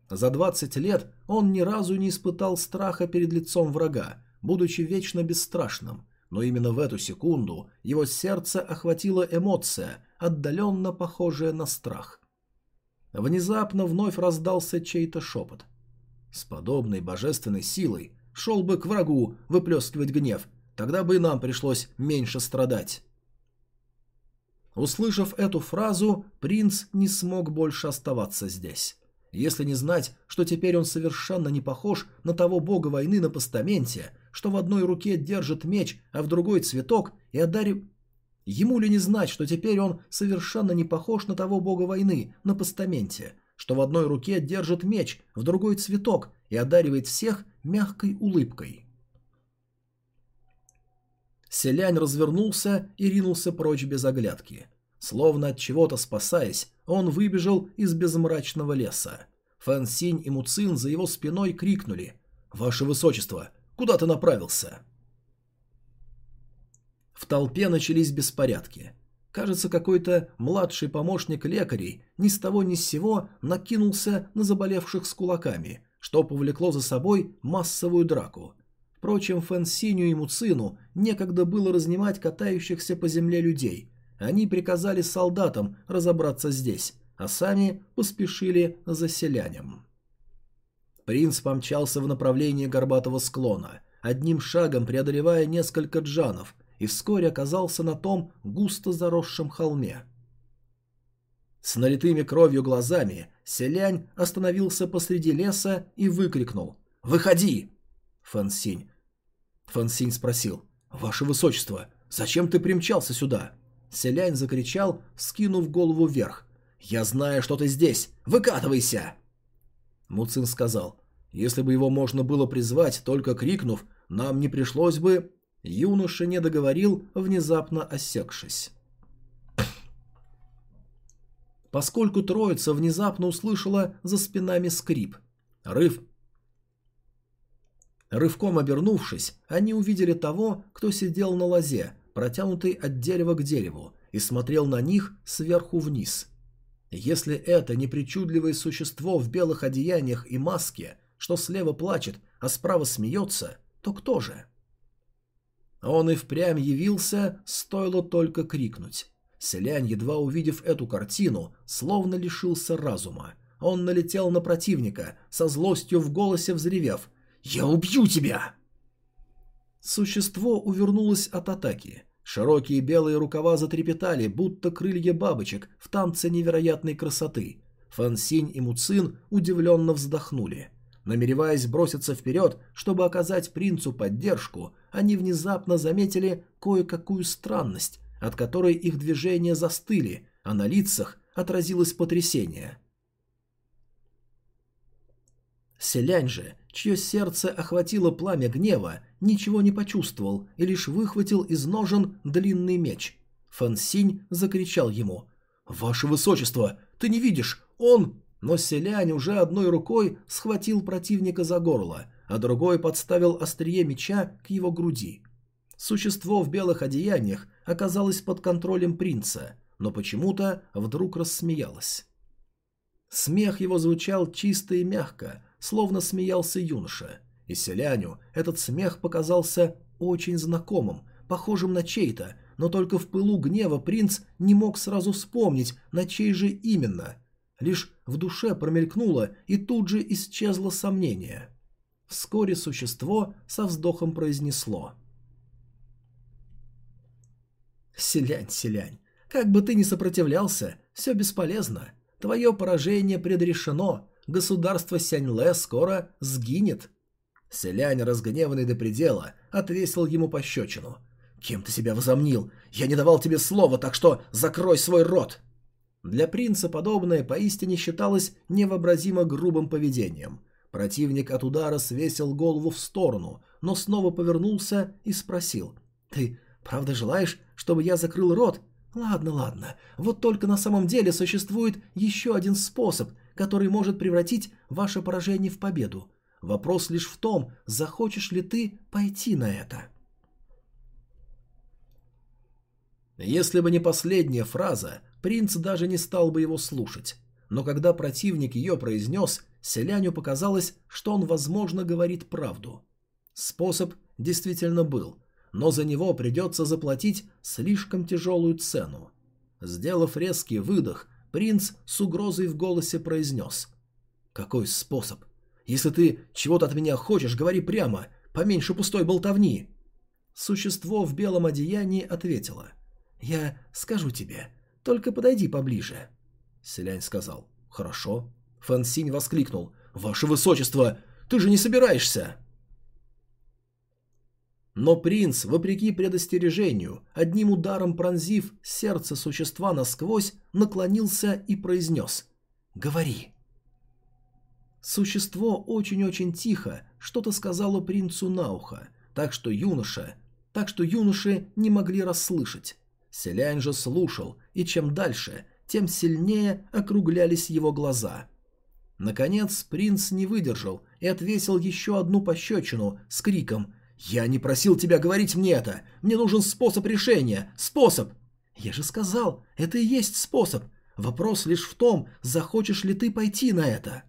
За 20 лет он ни разу не испытал страха перед лицом врага, будучи вечно бесстрашным, но именно в эту секунду его сердце охватила эмоция, отдаленно похожая на страх. Внезапно вновь раздался чей-то шепот. С подобной божественной силой шел бы к врагу выплескивать гнев, тогда бы и нам пришлось меньше страдать. Услышав эту фразу, принц не смог больше оставаться здесь. Если не знать, что теперь он совершенно не похож на того бога войны на постаменте, что в одной руке держит меч, а в другой цветок, и одарив... Ему ли не знать, что теперь он совершенно не похож на того бога войны на постаменте, что в одной руке держит меч, в другой цветок, и одаривает всех мягкой улыбкой. Селянь развернулся и ринулся прочь без оглядки. Словно от чего-то спасаясь, он выбежал из безмрачного леса. Фэн Синь и Муцин за его спиной крикнули «Ваше Высочество, куда ты направился?» В толпе начались беспорядки. Кажется, какой-то младший помощник лекарей ни с того ни с сего накинулся на заболевших с кулаками, что повлекло за собой массовую драку. Впрочем, Фэн Синю и Муцину некогда было разнимать катающихся по земле людей. Они приказали солдатам разобраться здесь, а сами поспешили за селянем. Принц помчался в направлении горбатого склона, одним шагом преодолевая несколько джанов, и вскоре оказался на том густо заросшем холме. С налитыми кровью глазами селянь остановился посреди леса и выкрикнул «Выходи!» Фансинь Фансинь спросил. «Ваше Высочество, зачем ты примчался сюда?» Селянь закричал, скинув голову вверх. «Я знаю, что ты здесь! Выкатывайся!» Муцин сказал. «Если бы его можно было призвать, только крикнув, нам не пришлось бы...» Юноша не договорил, внезапно осекшись. Поскольку троица внезапно услышала за спинами скрип. Рыв Рывком обернувшись, они увидели того, кто сидел на лозе, протянутый от дерева к дереву, и смотрел на них сверху вниз. Если это не причудливое существо в белых одеяниях и маске, что слева плачет, а справа смеется, то кто же? Он и впрямь явился, стоило только крикнуть. Селянь, едва увидев эту картину, словно лишился разума. Он налетел на противника, со злостью в голосе взревев «Я убью тебя!» Существо увернулось от атаки. Широкие белые рукава затрепетали, будто крылья бабочек в танце невероятной красоты. Фансинь и Муцин удивленно вздохнули. Намереваясь броситься вперед, чтобы оказать принцу поддержку, они внезапно заметили кое-какую странность, от которой их движения застыли, а на лицах отразилось потрясение. Селянь же, чье сердце охватило пламя гнева, ничего не почувствовал и лишь выхватил из ножен длинный меч. Фэн Синь закричал ему «Ваше Высочество, ты не видишь, он...» Но селянь уже одной рукой схватил противника за горло, а другой подставил острие меча к его груди. Существо в белых одеяниях оказалось под контролем принца, но почему-то вдруг рассмеялось. Смех его звучал чисто и мягко, словно смеялся юноша. И селяню этот смех показался очень знакомым, похожим на чей-то, но только в пылу гнева принц не мог сразу вспомнить, на чей же именно. Лишь в душе промелькнуло и тут же исчезло сомнение. Вскоре существо со вздохом произнесло. «Селянь, селянь, как бы ты ни сопротивлялся, все бесполезно. Твое поражение предрешено, государство Сяньле скоро сгинет. Селянь, разгневанный до предела, отвесил ему пощечину. «Кем ты себя возомнил? Я не давал тебе слова, так что закрой свой рот!» Для принца подобное поистине считалось невообразимо грубым поведением. Противник от удара свесил голову в сторону, но снова повернулся и спросил. «Ты правда желаешь, чтобы я закрыл рот? Ладно, ладно. Вот только на самом деле существует еще один способ, который может превратить ваше поражение в победу. Вопрос лишь в том, захочешь ли ты пойти на это. Если бы не последняя фраза, принц даже не стал бы его слушать. Но когда противник ее произнес, селяню показалось, что он, возможно, говорит правду. Способ действительно был, но за него придется заплатить слишком тяжелую цену. Сделав резкий выдох, Принц с угрозой в голосе произнес. «Какой способ? Если ты чего-то от меня хочешь, говори прямо, поменьше пустой болтовни». Существо в белом одеянии ответило. «Я скажу тебе, только подойди поближе». Селянь сказал. «Хорошо». Фансинь воскликнул. «Ваше высочество, ты же не собираешься!» Но принц, вопреки предостережению, одним ударом пронзив сердце существа насквозь, наклонился и произнес «Говори». Существо очень-очень тихо что-то сказало принцу на ухо, так что юноша, так что юноши не могли расслышать. Селянь же слушал, и чем дальше, тем сильнее округлялись его глаза. Наконец принц не выдержал и отвесил еще одну пощечину с криком «Я не просил тебя говорить мне это! Мне нужен способ решения! Способ!» «Я же сказал, это и есть способ! Вопрос лишь в том, захочешь ли ты пойти на это!»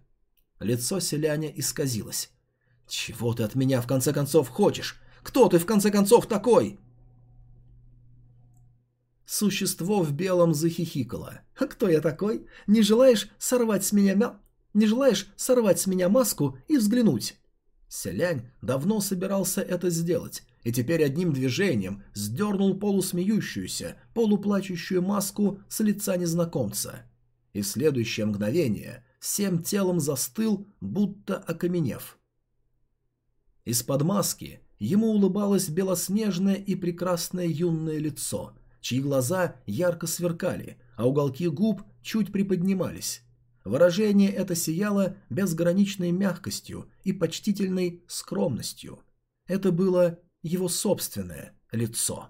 Лицо селяня исказилось. «Чего ты от меня в конце концов хочешь? Кто ты в конце концов такой?» Существо в белом захихикало. «А кто я такой? Не желаешь сорвать с меня мя... Не желаешь сорвать с меня маску и взглянуть?» Селянь давно собирался это сделать, и теперь одним движением сдернул полусмеющуюся, полуплачущую маску с лица незнакомца. И в следующее мгновение всем телом застыл, будто окаменев. Из-под маски ему улыбалось белоснежное и прекрасное юное лицо, чьи глаза ярко сверкали, а уголки губ чуть приподнимались. Выражение это сияло безграничной мягкостью и почтительной скромностью. Это было его собственное лицо.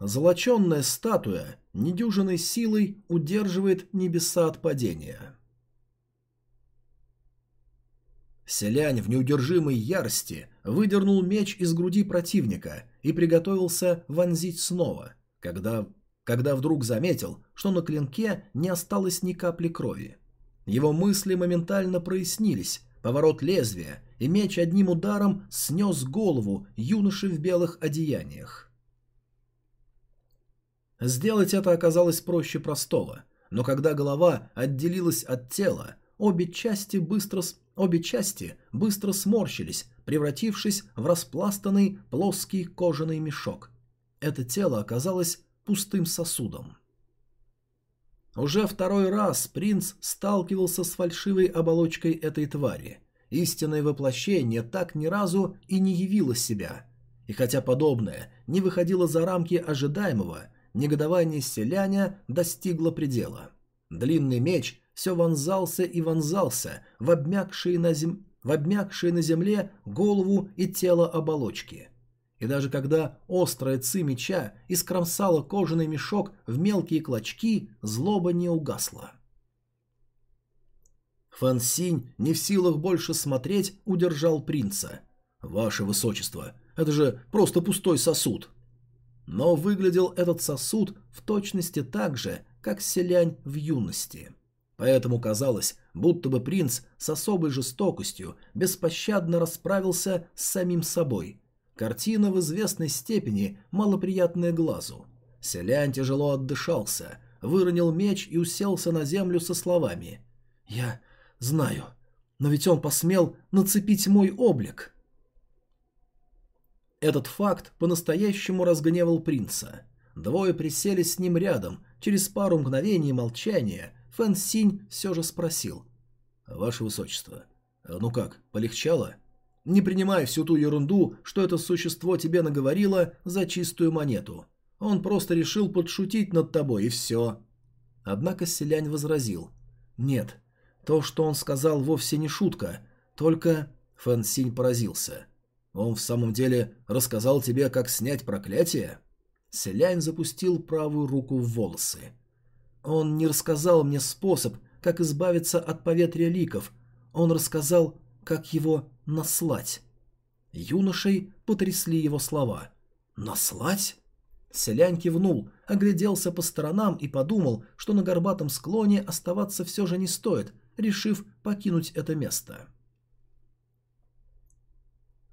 Золоченная статуя недюжиной силой удерживает небеса от падения. Селянь в неудержимой ярости выдернул меч из груди противника и приготовился вонзить снова, когда, когда вдруг заметил, что на клинке не осталось ни капли крови. Его мысли моментально прояснились, поворот лезвия, и меч одним ударом снес голову юноши в белых одеяниях. Сделать это оказалось проще простого, но когда голова отделилась от тела, обе части быстро, обе части быстро сморщились, превратившись в распластанный плоский кожаный мешок. Это тело оказалось пустым сосудом. Уже второй раз принц сталкивался с фальшивой оболочкой этой твари. Истинное воплощение так ни разу и не явило себя. И хотя подобное не выходило за рамки ожидаемого, Негодование селяня достигло предела. Длинный меч все вонзался и вонзался в обмякшие на, зем... в обмякшие на земле голову и тело оболочки. И даже когда острая ци меча искромсала кожаный мешок в мелкие клочки, злоба не угасла. Фан Синь, не в силах больше смотреть, удержал принца. «Ваше высочество, это же просто пустой сосуд!» Но выглядел этот сосуд в точности так же, как селянь в юности. Поэтому казалось, будто бы принц с особой жестокостью беспощадно расправился с самим собой. Картина в известной степени малоприятная глазу. Селянь тяжело отдышался, выронил меч и уселся на землю со словами «Я знаю, но ведь он посмел нацепить мой облик». Этот факт по-настоящему разгневал принца. Двое присели с ним рядом. Через пару мгновений молчания Фэн Синь все же спросил. «Ваше Высочество, ну как, полегчало?» «Не принимай всю ту ерунду, что это существо тебе наговорило за чистую монету. Он просто решил подшутить над тобой, и все». Однако селянь возразил. «Нет, то, что он сказал, вовсе не шутка, только...» Фэн Синь поразился. Он в самом деле рассказал тебе, как снять проклятие?» Селянь запустил правую руку в волосы. Он не рассказал мне способ, как избавиться от поветрия ликов. Он рассказал, как его наслать. Юношей потрясли его слова. «Наслать?» Селянь кивнул, огляделся по сторонам и подумал, что на горбатом склоне оставаться все же не стоит, решив покинуть это место.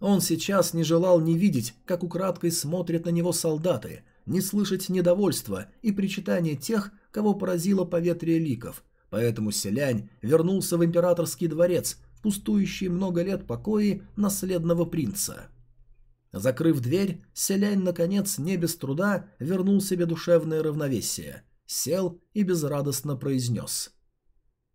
Он сейчас не желал не видеть, как украдкой смотрят на него солдаты, не слышать недовольства и причитания тех, кого поразило поветрие ликов, поэтому Селянь вернулся в императорский дворец, пустующий много лет покои наследного принца. Закрыв дверь, Селянь, наконец, не без труда вернул себе душевное равновесие, сел и безрадостно произнес.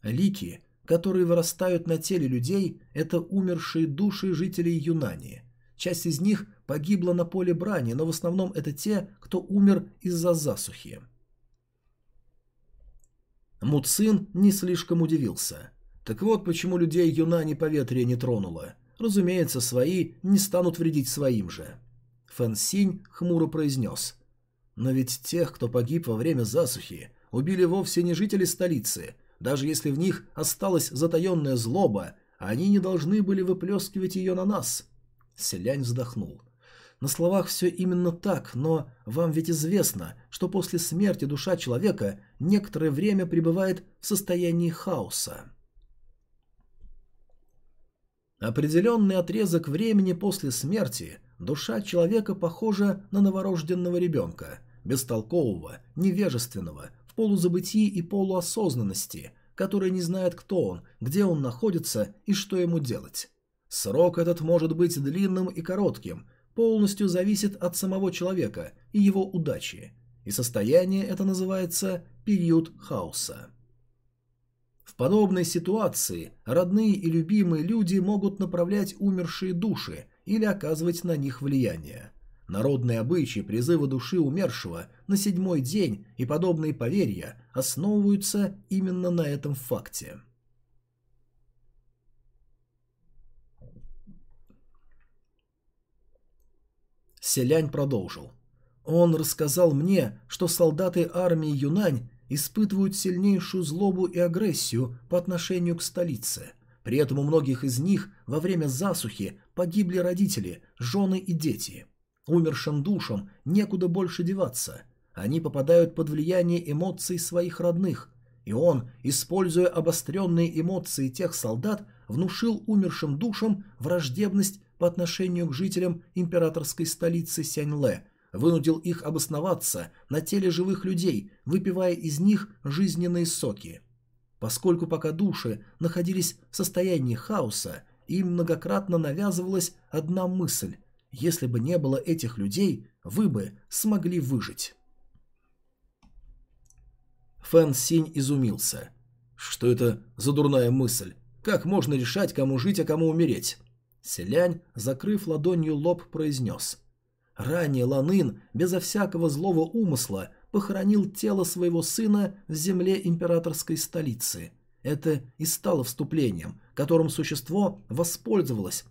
«Лики, которые вырастают на теле людей, это умершие души жителей Юнани. Часть из них погибла на поле брани, но в основном это те, кто умер из-за засухи». Муцин не слишком удивился. Так вот почему людей Юнани поветрие не тронуло. Разумеется, свои не станут вредить своим же. Фэн Синь хмуро произнес. Но ведь тех, кто погиб во время засухи, убили вовсе не жители столицы. Даже если в них осталась затаенная злоба, они не должны были выплескивать ее на нас. Селянь вздохнул. На словах все именно так, но вам ведь известно, что после смерти душа человека некоторое время пребывает в состоянии хаоса. Определенный отрезок времени после смерти душа человека похожа на новорожденного ребенка, бестолкового, невежественного, полузабытии и полуосознанности, который не знает, кто он, где он находится и что ему делать. Срок этот может быть длинным и коротким, полностью зависит от самого человека и его удачи, и состояние это называется период хаоса. В подобной ситуации родные и любимые люди могут направлять умершие души или оказывать на них влияние. Народные обычаи призыва души умершего на седьмой день и подобные поверья основываются именно на этом факте. Селянь продолжил. Он рассказал мне, что солдаты армии Юнань испытывают сильнейшую злобу и агрессию по отношению к столице. При этом у многих из них во время засухи погибли родители, жены и дети. Умершим душам некуда больше деваться. Они попадают под влияние эмоций своих родных, и он, используя обостренные эмоции тех солдат, внушил умершим душам враждебность по отношению к жителям императорской столицы Сяньле, вынудил их обосноваться на теле живых людей, выпивая из них жизненные соки. Поскольку пока души находились в состоянии хаоса, им многократно навязывалась одна мысль – если бы не было этих людей, вы бы смогли выжить. Фэн Синь изумился. Что это за дурная мысль? Как можно решать, кому жить, а кому умереть? Селянь, закрыв ладонью лоб, произнес. Ранее Ланын, безо всякого злого умысла, похоронил тело своего сына в земле императорской столицы. Это и стало вступлением, которым существо воспользовалось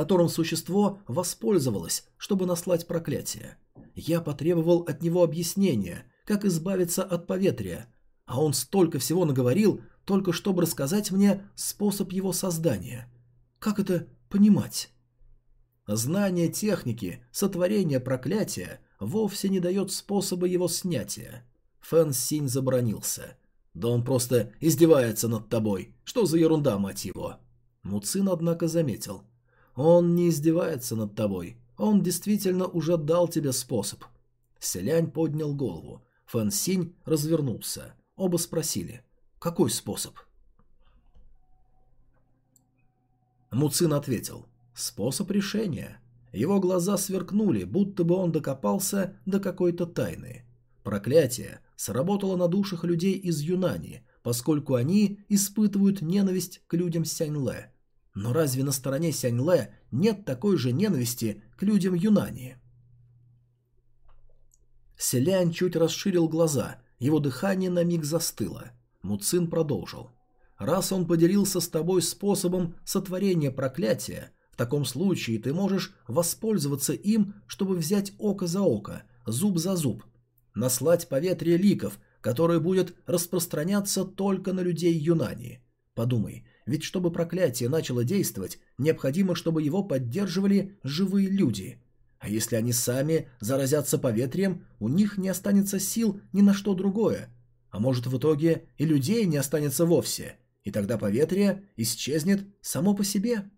которым существо воспользовалось, чтобы наслать проклятие. Я потребовал от него объяснения, как избавиться от поветрия, а он столько всего наговорил, только чтобы рассказать мне способ его создания. Как это понимать? Знание техники, сотворения проклятия вовсе не дает способа его снятия. Фэн Синь забронился. Да он просто издевается над тобой. Что за ерунда, мать его? Муцин, однако, заметил. Он не издевается над тобой. Он действительно уже дал тебе способ. Селянь поднял голову. Фэн Синь развернулся. Оба спросили. Какой способ? Муцин ответил. Способ решения. Его глаза сверкнули, будто бы он докопался до какой-то тайны. Проклятие сработало на душах людей из Юнани, поскольку они испытывают ненависть к людям Сяньле. Но разве на стороне Сяньле нет такой же ненависти к людям Юнани? Селянь чуть расширил глаза, его дыхание на миг застыло. Муцин продолжил. «Раз он поделился с тобой способом сотворения проклятия, таком случае ты можешь воспользоваться им, чтобы взять око за око, зуб за зуб. Наслать поветрие ликов, которое будет распространяться только на людей Юнани. Подумай, ведь чтобы проклятие начало действовать, необходимо, чтобы его поддерживали живые люди. А если они сами заразятся поветрием, у них не останется сил ни на что другое. А может в итоге и людей не останется вовсе, и тогда поветрие исчезнет само по себе.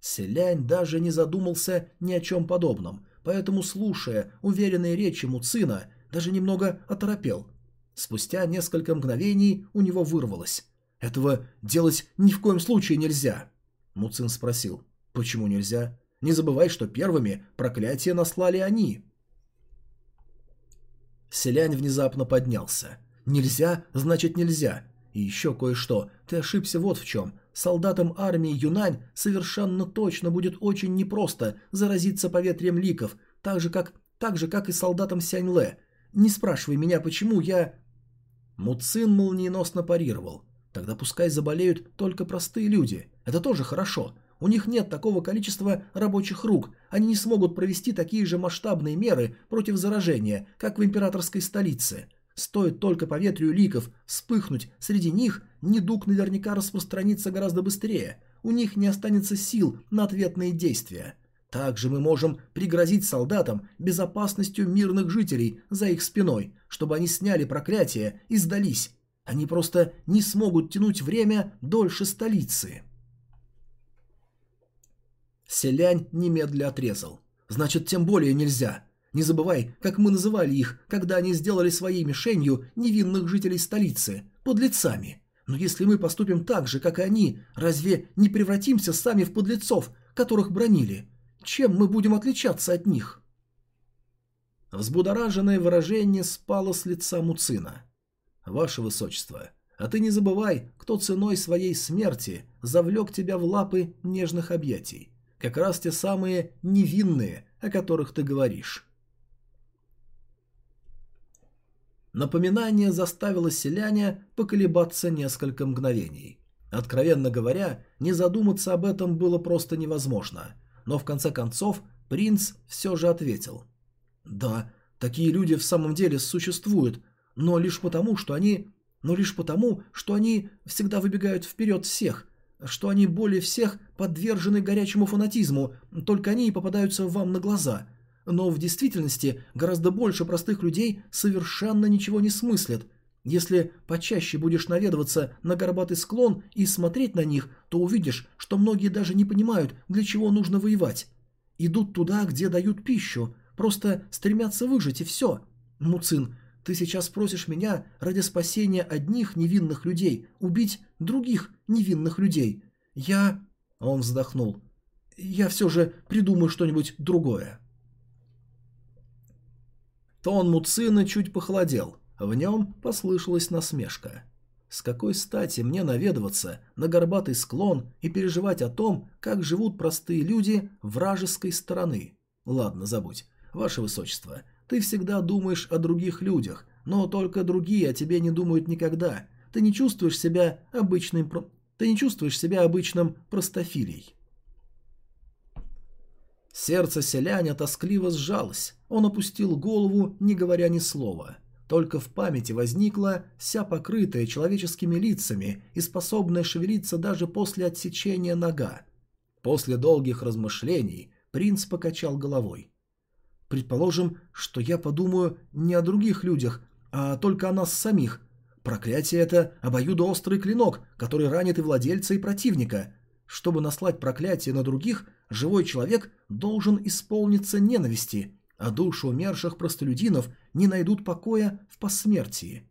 Селянь даже не задумался ни о чем подобном, поэтому, слушая уверенные речи Муцина, даже немного оторопел. Спустя несколько мгновений у него вырвалось. «Этого делать ни в коем случае нельзя!» Муцин спросил. «Почему нельзя? Не забывай, что первыми проклятие наслали они!» Селянь внезапно поднялся. «Нельзя, значит нельзя. И еще кое-что. Ты ошибся вот в чем. Солдатам армии Юнань совершенно точно будет очень непросто заразиться поветрием ликов, так же, как, так же, как и солдатам Сяньле. Не спрашивай меня, почему я...» Муцин молниеносно парировал. Тогда пускай заболеют только простые люди. Это тоже хорошо. У них нет такого количества рабочих рук. Они не смогут провести такие же масштабные меры против заражения, как в императорской столице. Стоит только поветрию ликов вспыхнуть среди них, недуг наверняка распространится гораздо быстрее. У них не останется сил на ответные действия. Также мы можем пригрозить солдатам безопасностью мирных жителей за их спиной, чтобы они сняли проклятие и сдались. Они просто не смогут тянуть время дольше столицы. Селянь немедля отрезал. Значит, тем более нельзя. Не забывай, как мы называли их, когда они сделали своей мишенью невинных жителей столицы, подлецами. Но если мы поступим так же, как и они, разве не превратимся сами в подлецов, которых бронили? Чем мы будем отличаться от них? Взбудораженное выражение спало с лица Муцина. «Ваше Высочество, а ты не забывай, кто ценой своей смерти завлек тебя в лапы нежных объятий. Как раз те самые невинные, о которых ты говоришь». Напоминание заставило селяне поколебаться несколько мгновений. Откровенно говоря, не задуматься об этом было просто невозможно. Но в конце концов принц все же ответил. «Да, такие люди в самом деле существуют, но лишь потому, что они... Но лишь потому, что они всегда выбегают вперед всех, что они более всех подвержены горячему фанатизму, только они и попадаются вам на глаза. Но в действительности гораздо больше простых людей совершенно ничего не смыслят. Если почаще будешь наведываться на горбатый склон и смотреть на них, то увидишь, что многие даже не понимают, для чего нужно воевать. Идут туда, где дают пищу, просто стремятся выжить и все. Муцин, ты сейчас просишь меня ради спасения одних невинных людей убить других невинных людей. Я...» Он вздохнул. «Я все же придумаю что-нибудь другое». Тон Муцина чуть похолодел. В нем послышалась насмешка. С какой стати мне наведываться на горбатый склон и переживать о том, как живут простые люди вражеской стороны? Ладно, забудь. Ваше Высочество, ты всегда думаешь о других людях, но только другие о тебе не думают никогда. Ты не чувствуешь себя обычным... Ты не чувствуешь себя обычным простофилей. Сердце селяня тоскливо сжалось. Он опустил голову, не говоря ни слова. Только в памяти возникла вся покрытая человеческими лицами и способная шевелиться даже после отсечения нога. После долгих размышлений принц покачал головой. Предположим, что я подумаю не о других людях, а только о нас самих. Проклятие – это обоюдоострый клинок, который ранит и владельца, и противника. Чтобы наслать проклятие на других, живой человек должен исполниться ненависти, а души умерших простолюдинов не найдут покоя в посмертии.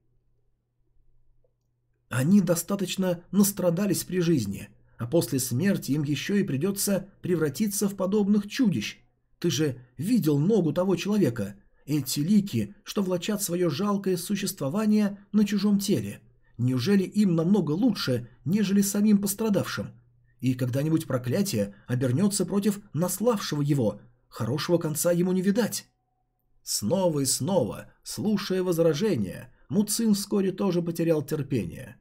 Они достаточно настрадались при жизни, а после смерти им еще и придется превратиться в подобных чудищ, ты же видел ногу того человека. Эти лики, что влачат свое жалкое существование на чужом теле. Неужели им намного лучше, нежели самим пострадавшим? И когда-нибудь проклятие обернется против наславшего его. Хорошего конца ему не видать. Снова и снова, слушая возражения, Муцин вскоре тоже потерял терпение.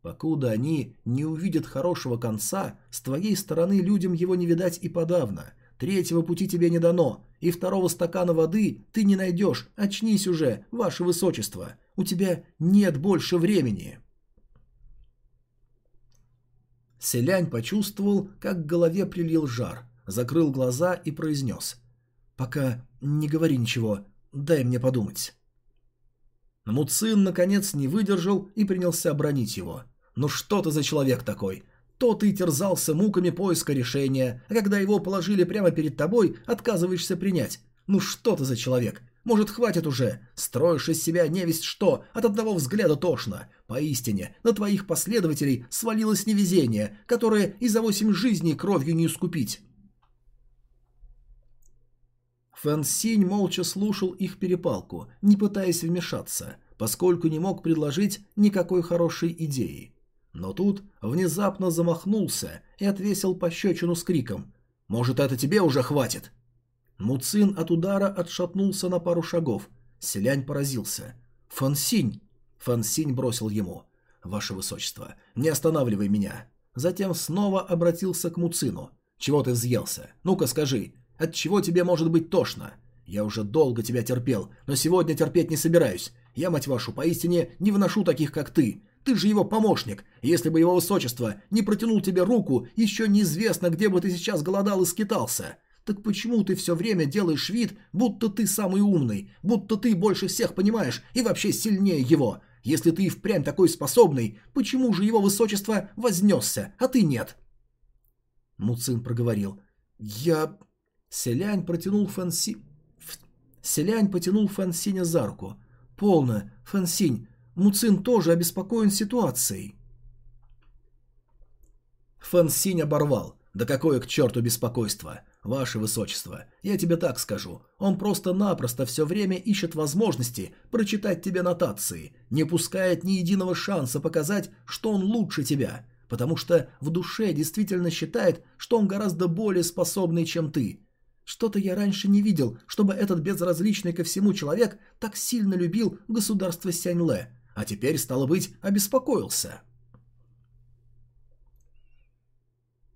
Покуда они не увидят хорошего конца, с твоей стороны людям его не видать и подавно – Третьего пути тебе не дано, и второго стакана воды ты не найдешь. Очнись уже, ваше высочество. У тебя нет больше времени». Селянь почувствовал, как к голове прилил жар, закрыл глаза и произнес. «Пока не говори ничего, дай мне подумать». Муцин, наконец, не выдержал и принялся бронить его. «Ну что ты за человек такой? То ты терзался муками поиска решения, а когда его положили прямо перед тобой, отказываешься принять. Ну что ты за человек? Может, хватит уже? Строишь из себя невесть что, от одного взгляда тошно. Поистине, на твоих последователей свалилось невезение, которое и за восемь жизней кровью не искупить». Фэн Синь молча слушал их перепалку, не пытаясь вмешаться, поскольку не мог предложить никакой хорошей идеи. Но тут внезапно замахнулся и отвесил пощечину с криком «Может, это тебе уже хватит?» Муцин от удара отшатнулся на пару шагов. Селянь поразился. «Фансинь!» Фансинь бросил ему. «Ваше высочество, не останавливай меня!» Затем снова обратился к Муцину. «Чего ты взъелся? Ну-ка скажи, от чего тебе может быть тошно? Я уже долго тебя терпел, но сегодня терпеть не собираюсь. Я, мать вашу, поистине не вношу таких, как ты. Ты же его помощник. Если бы его высочество не протянул тебе руку, еще неизвестно, где бы ты сейчас голодал и скитался. Так почему ты все время делаешь вид, будто ты самый умный, будто ты больше всех понимаешь и вообще сильнее его? Если ты и впрямь такой способный, почему же его высочество вознесся, а ты нет?» Муцин проговорил. «Я...» Селянь протянул Фэнси... Селянь потянул Фэнсиня за руку. «Полно, Фэнсинь, Муцин тоже обеспокоен ситуацией». Фэнсинь оборвал. «Да какое к черту беспокойство! Ваше Высочество, я тебе так скажу, он просто-напросто все время ищет возможности прочитать тебе нотации, не пускает ни единого шанса показать, что он лучше тебя, потому что в душе действительно считает, что он гораздо более способный, чем ты. Что-то я раньше не видел, чтобы этот безразличный ко всему человек так сильно любил государство Сяньле, а теперь, стало быть, обеспокоился.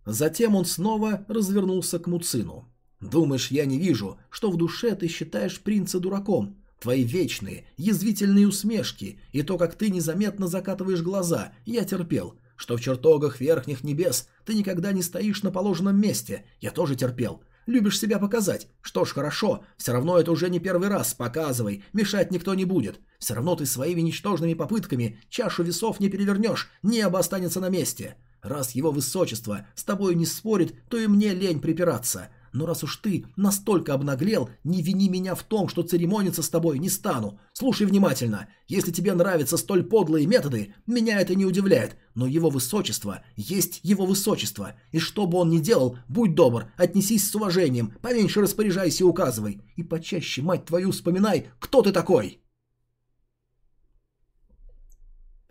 Затем он снова развернулся к Муцину. «Думаешь, я не вижу, что в душе ты считаешь принца дураком? Твои вечные, язвительные усмешки и то, как ты незаметно закатываешь глаза, я терпел. Что в чертогах верхних небес ты никогда не стоишь на положенном месте, я тоже терпел. Любишь себя показать. Что ж, хорошо, все равно это уже не первый раз, показывай, мешать никто не будет. Все равно ты своими ничтожными попытками чашу весов не перевернешь, небо останется на месте. Раз его высочество с тобой не спорит, то и мне лень припираться. Но раз уж ты настолько обнаглел, не вини меня в том, что церемониться с тобой не стану. Слушай внимательно. Если тебе нравятся столь подлые методы, меня это не удивляет. Но его высочество есть его высочество. И что бы он ни делал, будь добр, отнесись с уважением, поменьше распоряжайся и указывай. И почаще, мать твою, вспоминай, кто ты такой.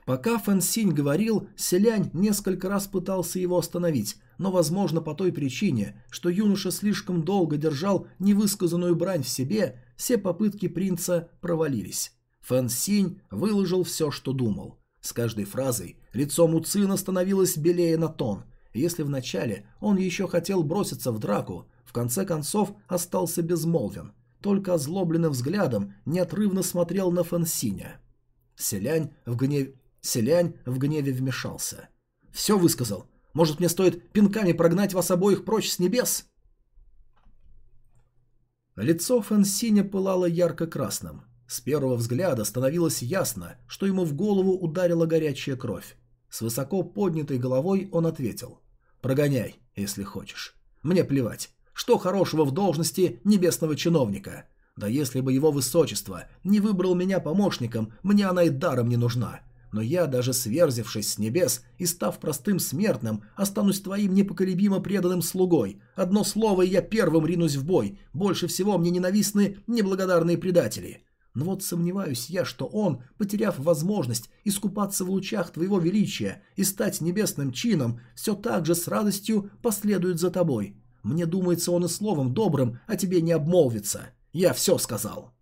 Пока Фэн Синь говорил, Селянь несколько раз пытался его остановить, но, возможно, по той причине, что юноша слишком долго держал невысказанную брань в себе, все попытки принца провалились. Фэн Синь выложил все, что думал. С каждой фразой лицо Муцина становилось белее на тон. Если вначале он еще хотел броситься в драку, в конце концов остался безмолвен. Только озлобленным взглядом неотрывно смотрел на Фэн Синя. Селянь в гневе Селянь в гневе вмешался. «Все высказал. Может, мне стоит пинками прогнать вас обоих прочь с небес?» Лицо Фансиня пылало ярко-красным. С первого взгляда становилось ясно, что ему в голову ударила горячая кровь. С высоко поднятой головой он ответил. «Прогоняй, если хочешь. Мне плевать. Что хорошего в должности небесного чиновника? Да если бы его высочество не выбрал меня помощником, мне она и даром не нужна но я, даже сверзившись с небес и став простым смертным, останусь твоим непоколебимо преданным слугой. Одно слово, и я первым ринусь в бой. Больше всего мне ненавистны неблагодарные предатели. Но вот сомневаюсь я, что он, потеряв возможность искупаться в лучах твоего величия и стать небесным чином, все так же с радостью последует за тобой. Мне думается, он и словом добрым о тебе не обмолвится. Я все сказал».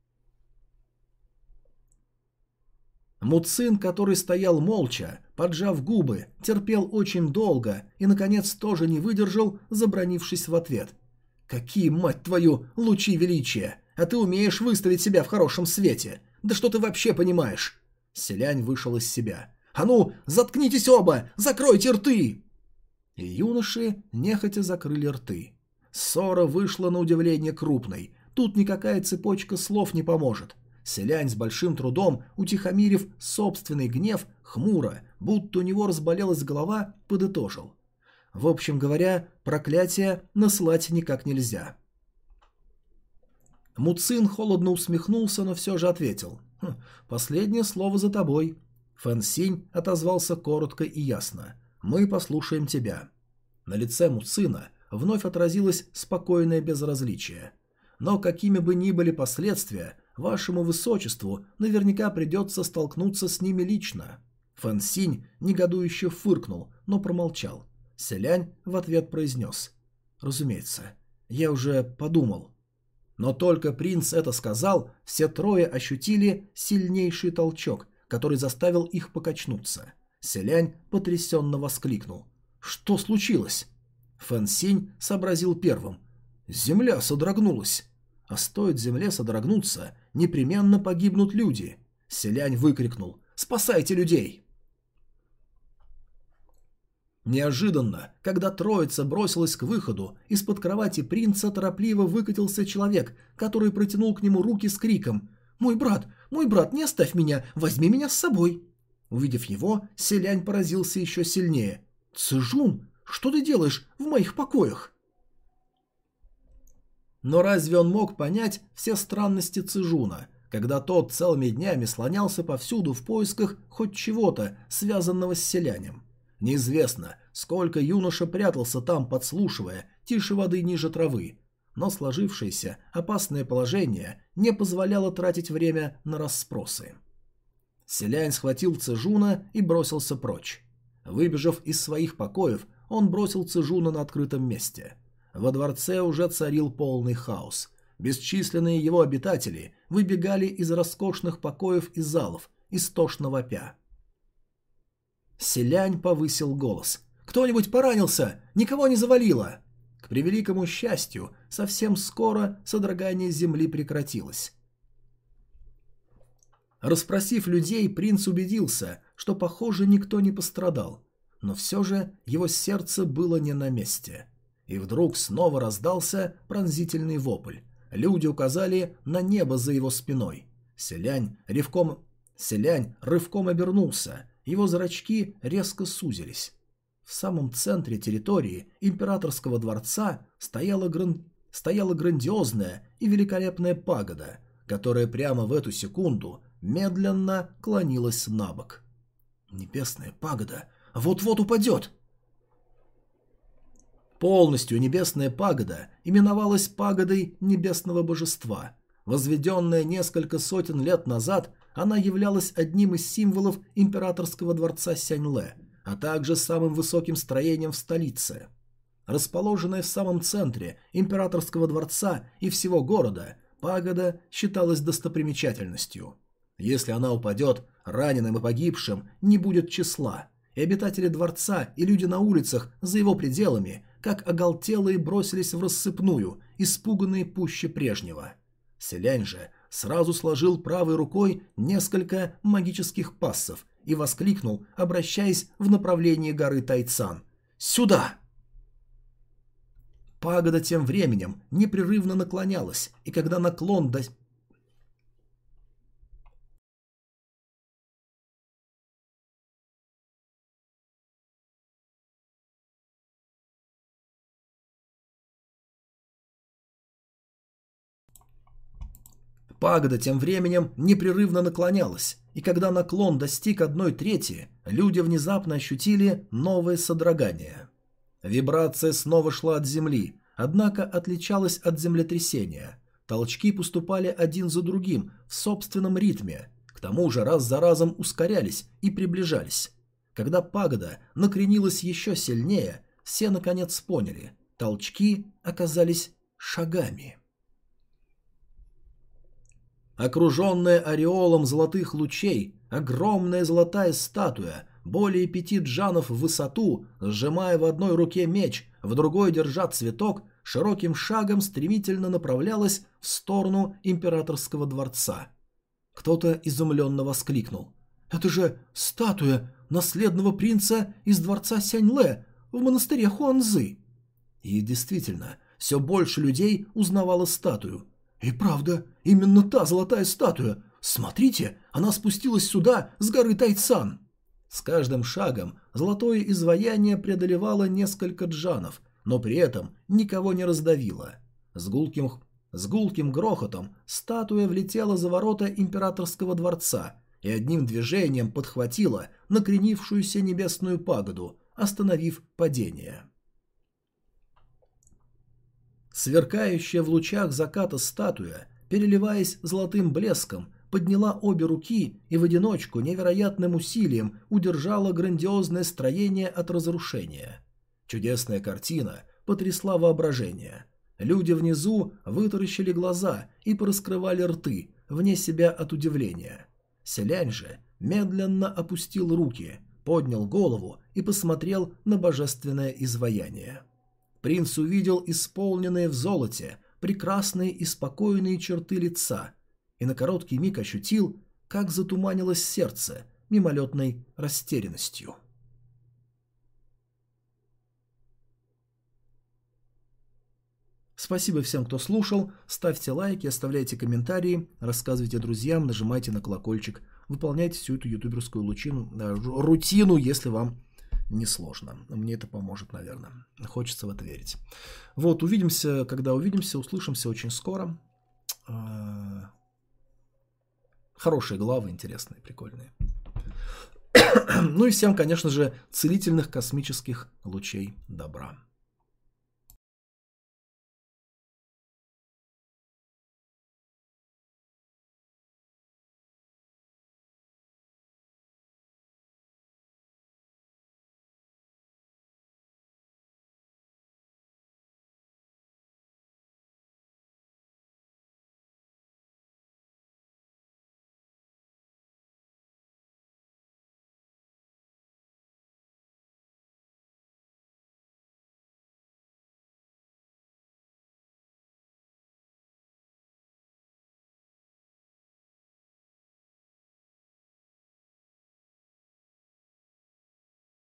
Муцин, который стоял молча, поджав губы, терпел очень долго и, наконец, тоже не выдержал, забронившись в ответ. Какие, мать твою, лучи величия! А ты умеешь выставить себя в хорошем свете! Да что ты вообще понимаешь?» Селянь вышел из себя. «А ну, заткнитесь оба! Закройте рты!» И юноши нехотя закрыли рты. Ссора вышла на удивление крупной. Тут никакая цепочка слов не поможет. Селянь с большим трудом, утихомирив собственный гнев, хмуро, будто у него разболелась голова, подытожил. В общем говоря, проклятие наслать никак нельзя. Муцин холодно усмехнулся, но все же ответил. «Хм, «Последнее слово за тобой». Фэн Синь отозвался коротко и ясно. «Мы послушаем тебя». На лице Муцина вновь отразилось спокойное безразличие. Но какими бы ни были последствия, вашему высочеству наверняка придется столкнуться с ними лично. Фэн Синь негодующе фыркнул, но промолчал. Селянь в ответ произнес. «Разумеется, я уже подумал». Но только принц это сказал, все трое ощутили сильнейший толчок, который заставил их покачнуться. Селянь потрясенно воскликнул. «Что случилось?» Фэн Синь сообразил первым. «Земля содрогнулась». А стоит земле содрогнуться, непременно погибнут люди. Селянь выкрикнул «Спасайте людей!» Неожиданно, когда троица бросилась к выходу, из-под кровати принца торопливо выкатился человек, который протянул к нему руки с криком «Мой брат! Мой брат, не оставь меня! Возьми меня с собой!» Увидев его, селянь поразился еще сильнее. «Цзжун, что ты делаешь в моих покоях?» Но разве он мог понять все странности Цзжуна, когда тот целыми днями слонялся повсюду в поисках хоть чего-то, связанного с селянем? Неизвестно, сколько юноша прятался там, подслушивая, тише воды ниже травы. Но сложившееся опасное положение не позволяло тратить время на расспросы. Селянь схватил Цежуна и бросился прочь. Выбежав из своих покоев, он бросил Цежуна на открытом месте. Во дворце уже царил полный хаос. Бесчисленные его обитатели выбегали из роскошных покоев и залов, истошно вопя. Селянь повысил голос. «Кто-нибудь поранился? Никого не завалило?» К превеликому счастью, совсем скоро содрогание земли прекратилось. Распросив людей, принц убедился, что, похоже, никто не пострадал. Но все же его сердце было не на месте. И вдруг снова раздался пронзительный вопль. Люди указали на небо за его спиной. Селянь рывком, Селянь рывком обернулся его зрачки резко сузились. В самом центре территории императорского дворца стояла, гран... стояла грандиозная и великолепная пагода, которая прямо в эту секунду медленно клонилась на бок. Небесная пагода вот-вот упадет! Полностью небесная пагода именовалась пагодой небесного божества. Возведенная несколько сотен лет назад, она являлась одним из символов императорского дворца Сяньле, а также самым высоким строением в столице. Расположенная в самом центре императорского дворца и всего города, пагода считалась достопримечательностью. Если она упадет, раненым и погибшим не будет числа, и обитатели дворца и люди на улицах за его пределами, как оголтелые, бросились в рассыпную, испуганные пуще прежнего. Селянь же сразу сложил правой рукой несколько магических пассов и воскликнул, обращаясь в направлении горы Тайцан. «Сюда!» Пагода тем временем непрерывно наклонялась, и когда наклон Пагода тем временем непрерывно наклонялась, и когда наклон достиг одной трети, люди внезапно ощутили новое содрогание. Вибрация снова шла от земли, однако отличалась от землетрясения. Толчки поступали один за другим в собственном ритме, к тому же раз за разом ускорялись и приближались. Когда пагода накренилась еще сильнее, все наконец поняли – толчки оказались шагами. Окруженная ореолом золотых лучей, огромная золотая статуя, более пяти джанов в высоту, сжимая в одной руке меч, в другой держа цветок, широким шагом стремительно направлялась в сторону императорского дворца. Кто-то изумленно воскликнул. «Это же статуя наследного принца из дворца Сяньле в монастыре Хуанзы!» И действительно, все больше людей узнавало статую. «И правда, именно та золотая статуя! Смотрите, она спустилась сюда с горы Тайцан!» С каждым шагом золотое изваяние преодолевало несколько джанов, но при этом никого не раздавило. С гулким, с гулким грохотом статуя влетела за ворота императорского дворца и одним движением подхватила накренившуюся небесную пагоду, остановив падение. Сверкающая в лучах заката статуя, переливаясь золотым блеском, подняла обе руки и в одиночку невероятным усилием удержала грандиозное строение от разрушения. Чудесная картина потрясла воображение. Люди внизу вытаращили глаза и пораскрывали рты, вне себя от удивления. Селянь же медленно опустил руки, поднял голову и посмотрел на божественное изваяние. Принц увидел исполненные в золоте прекрасные и спокойные черты лица – и на короткий миг ощутил, как затуманилось сердце мимолетной растерянностью. Спасибо всем, кто слушал. Ставьте лайки, оставляйте комментарии, рассказывайте друзьям, нажимайте на колокольчик. Выполняйте всю эту ютуберскую лучину, э, рутину, если вам не сложно. Мне это поможет, наверное. Хочется в это верить. Вот, увидимся, когда увидимся, услышимся очень скоро. Э, Хорошие главы, интересные, прикольные. ну и всем, конечно же, целительных космических лучей добра.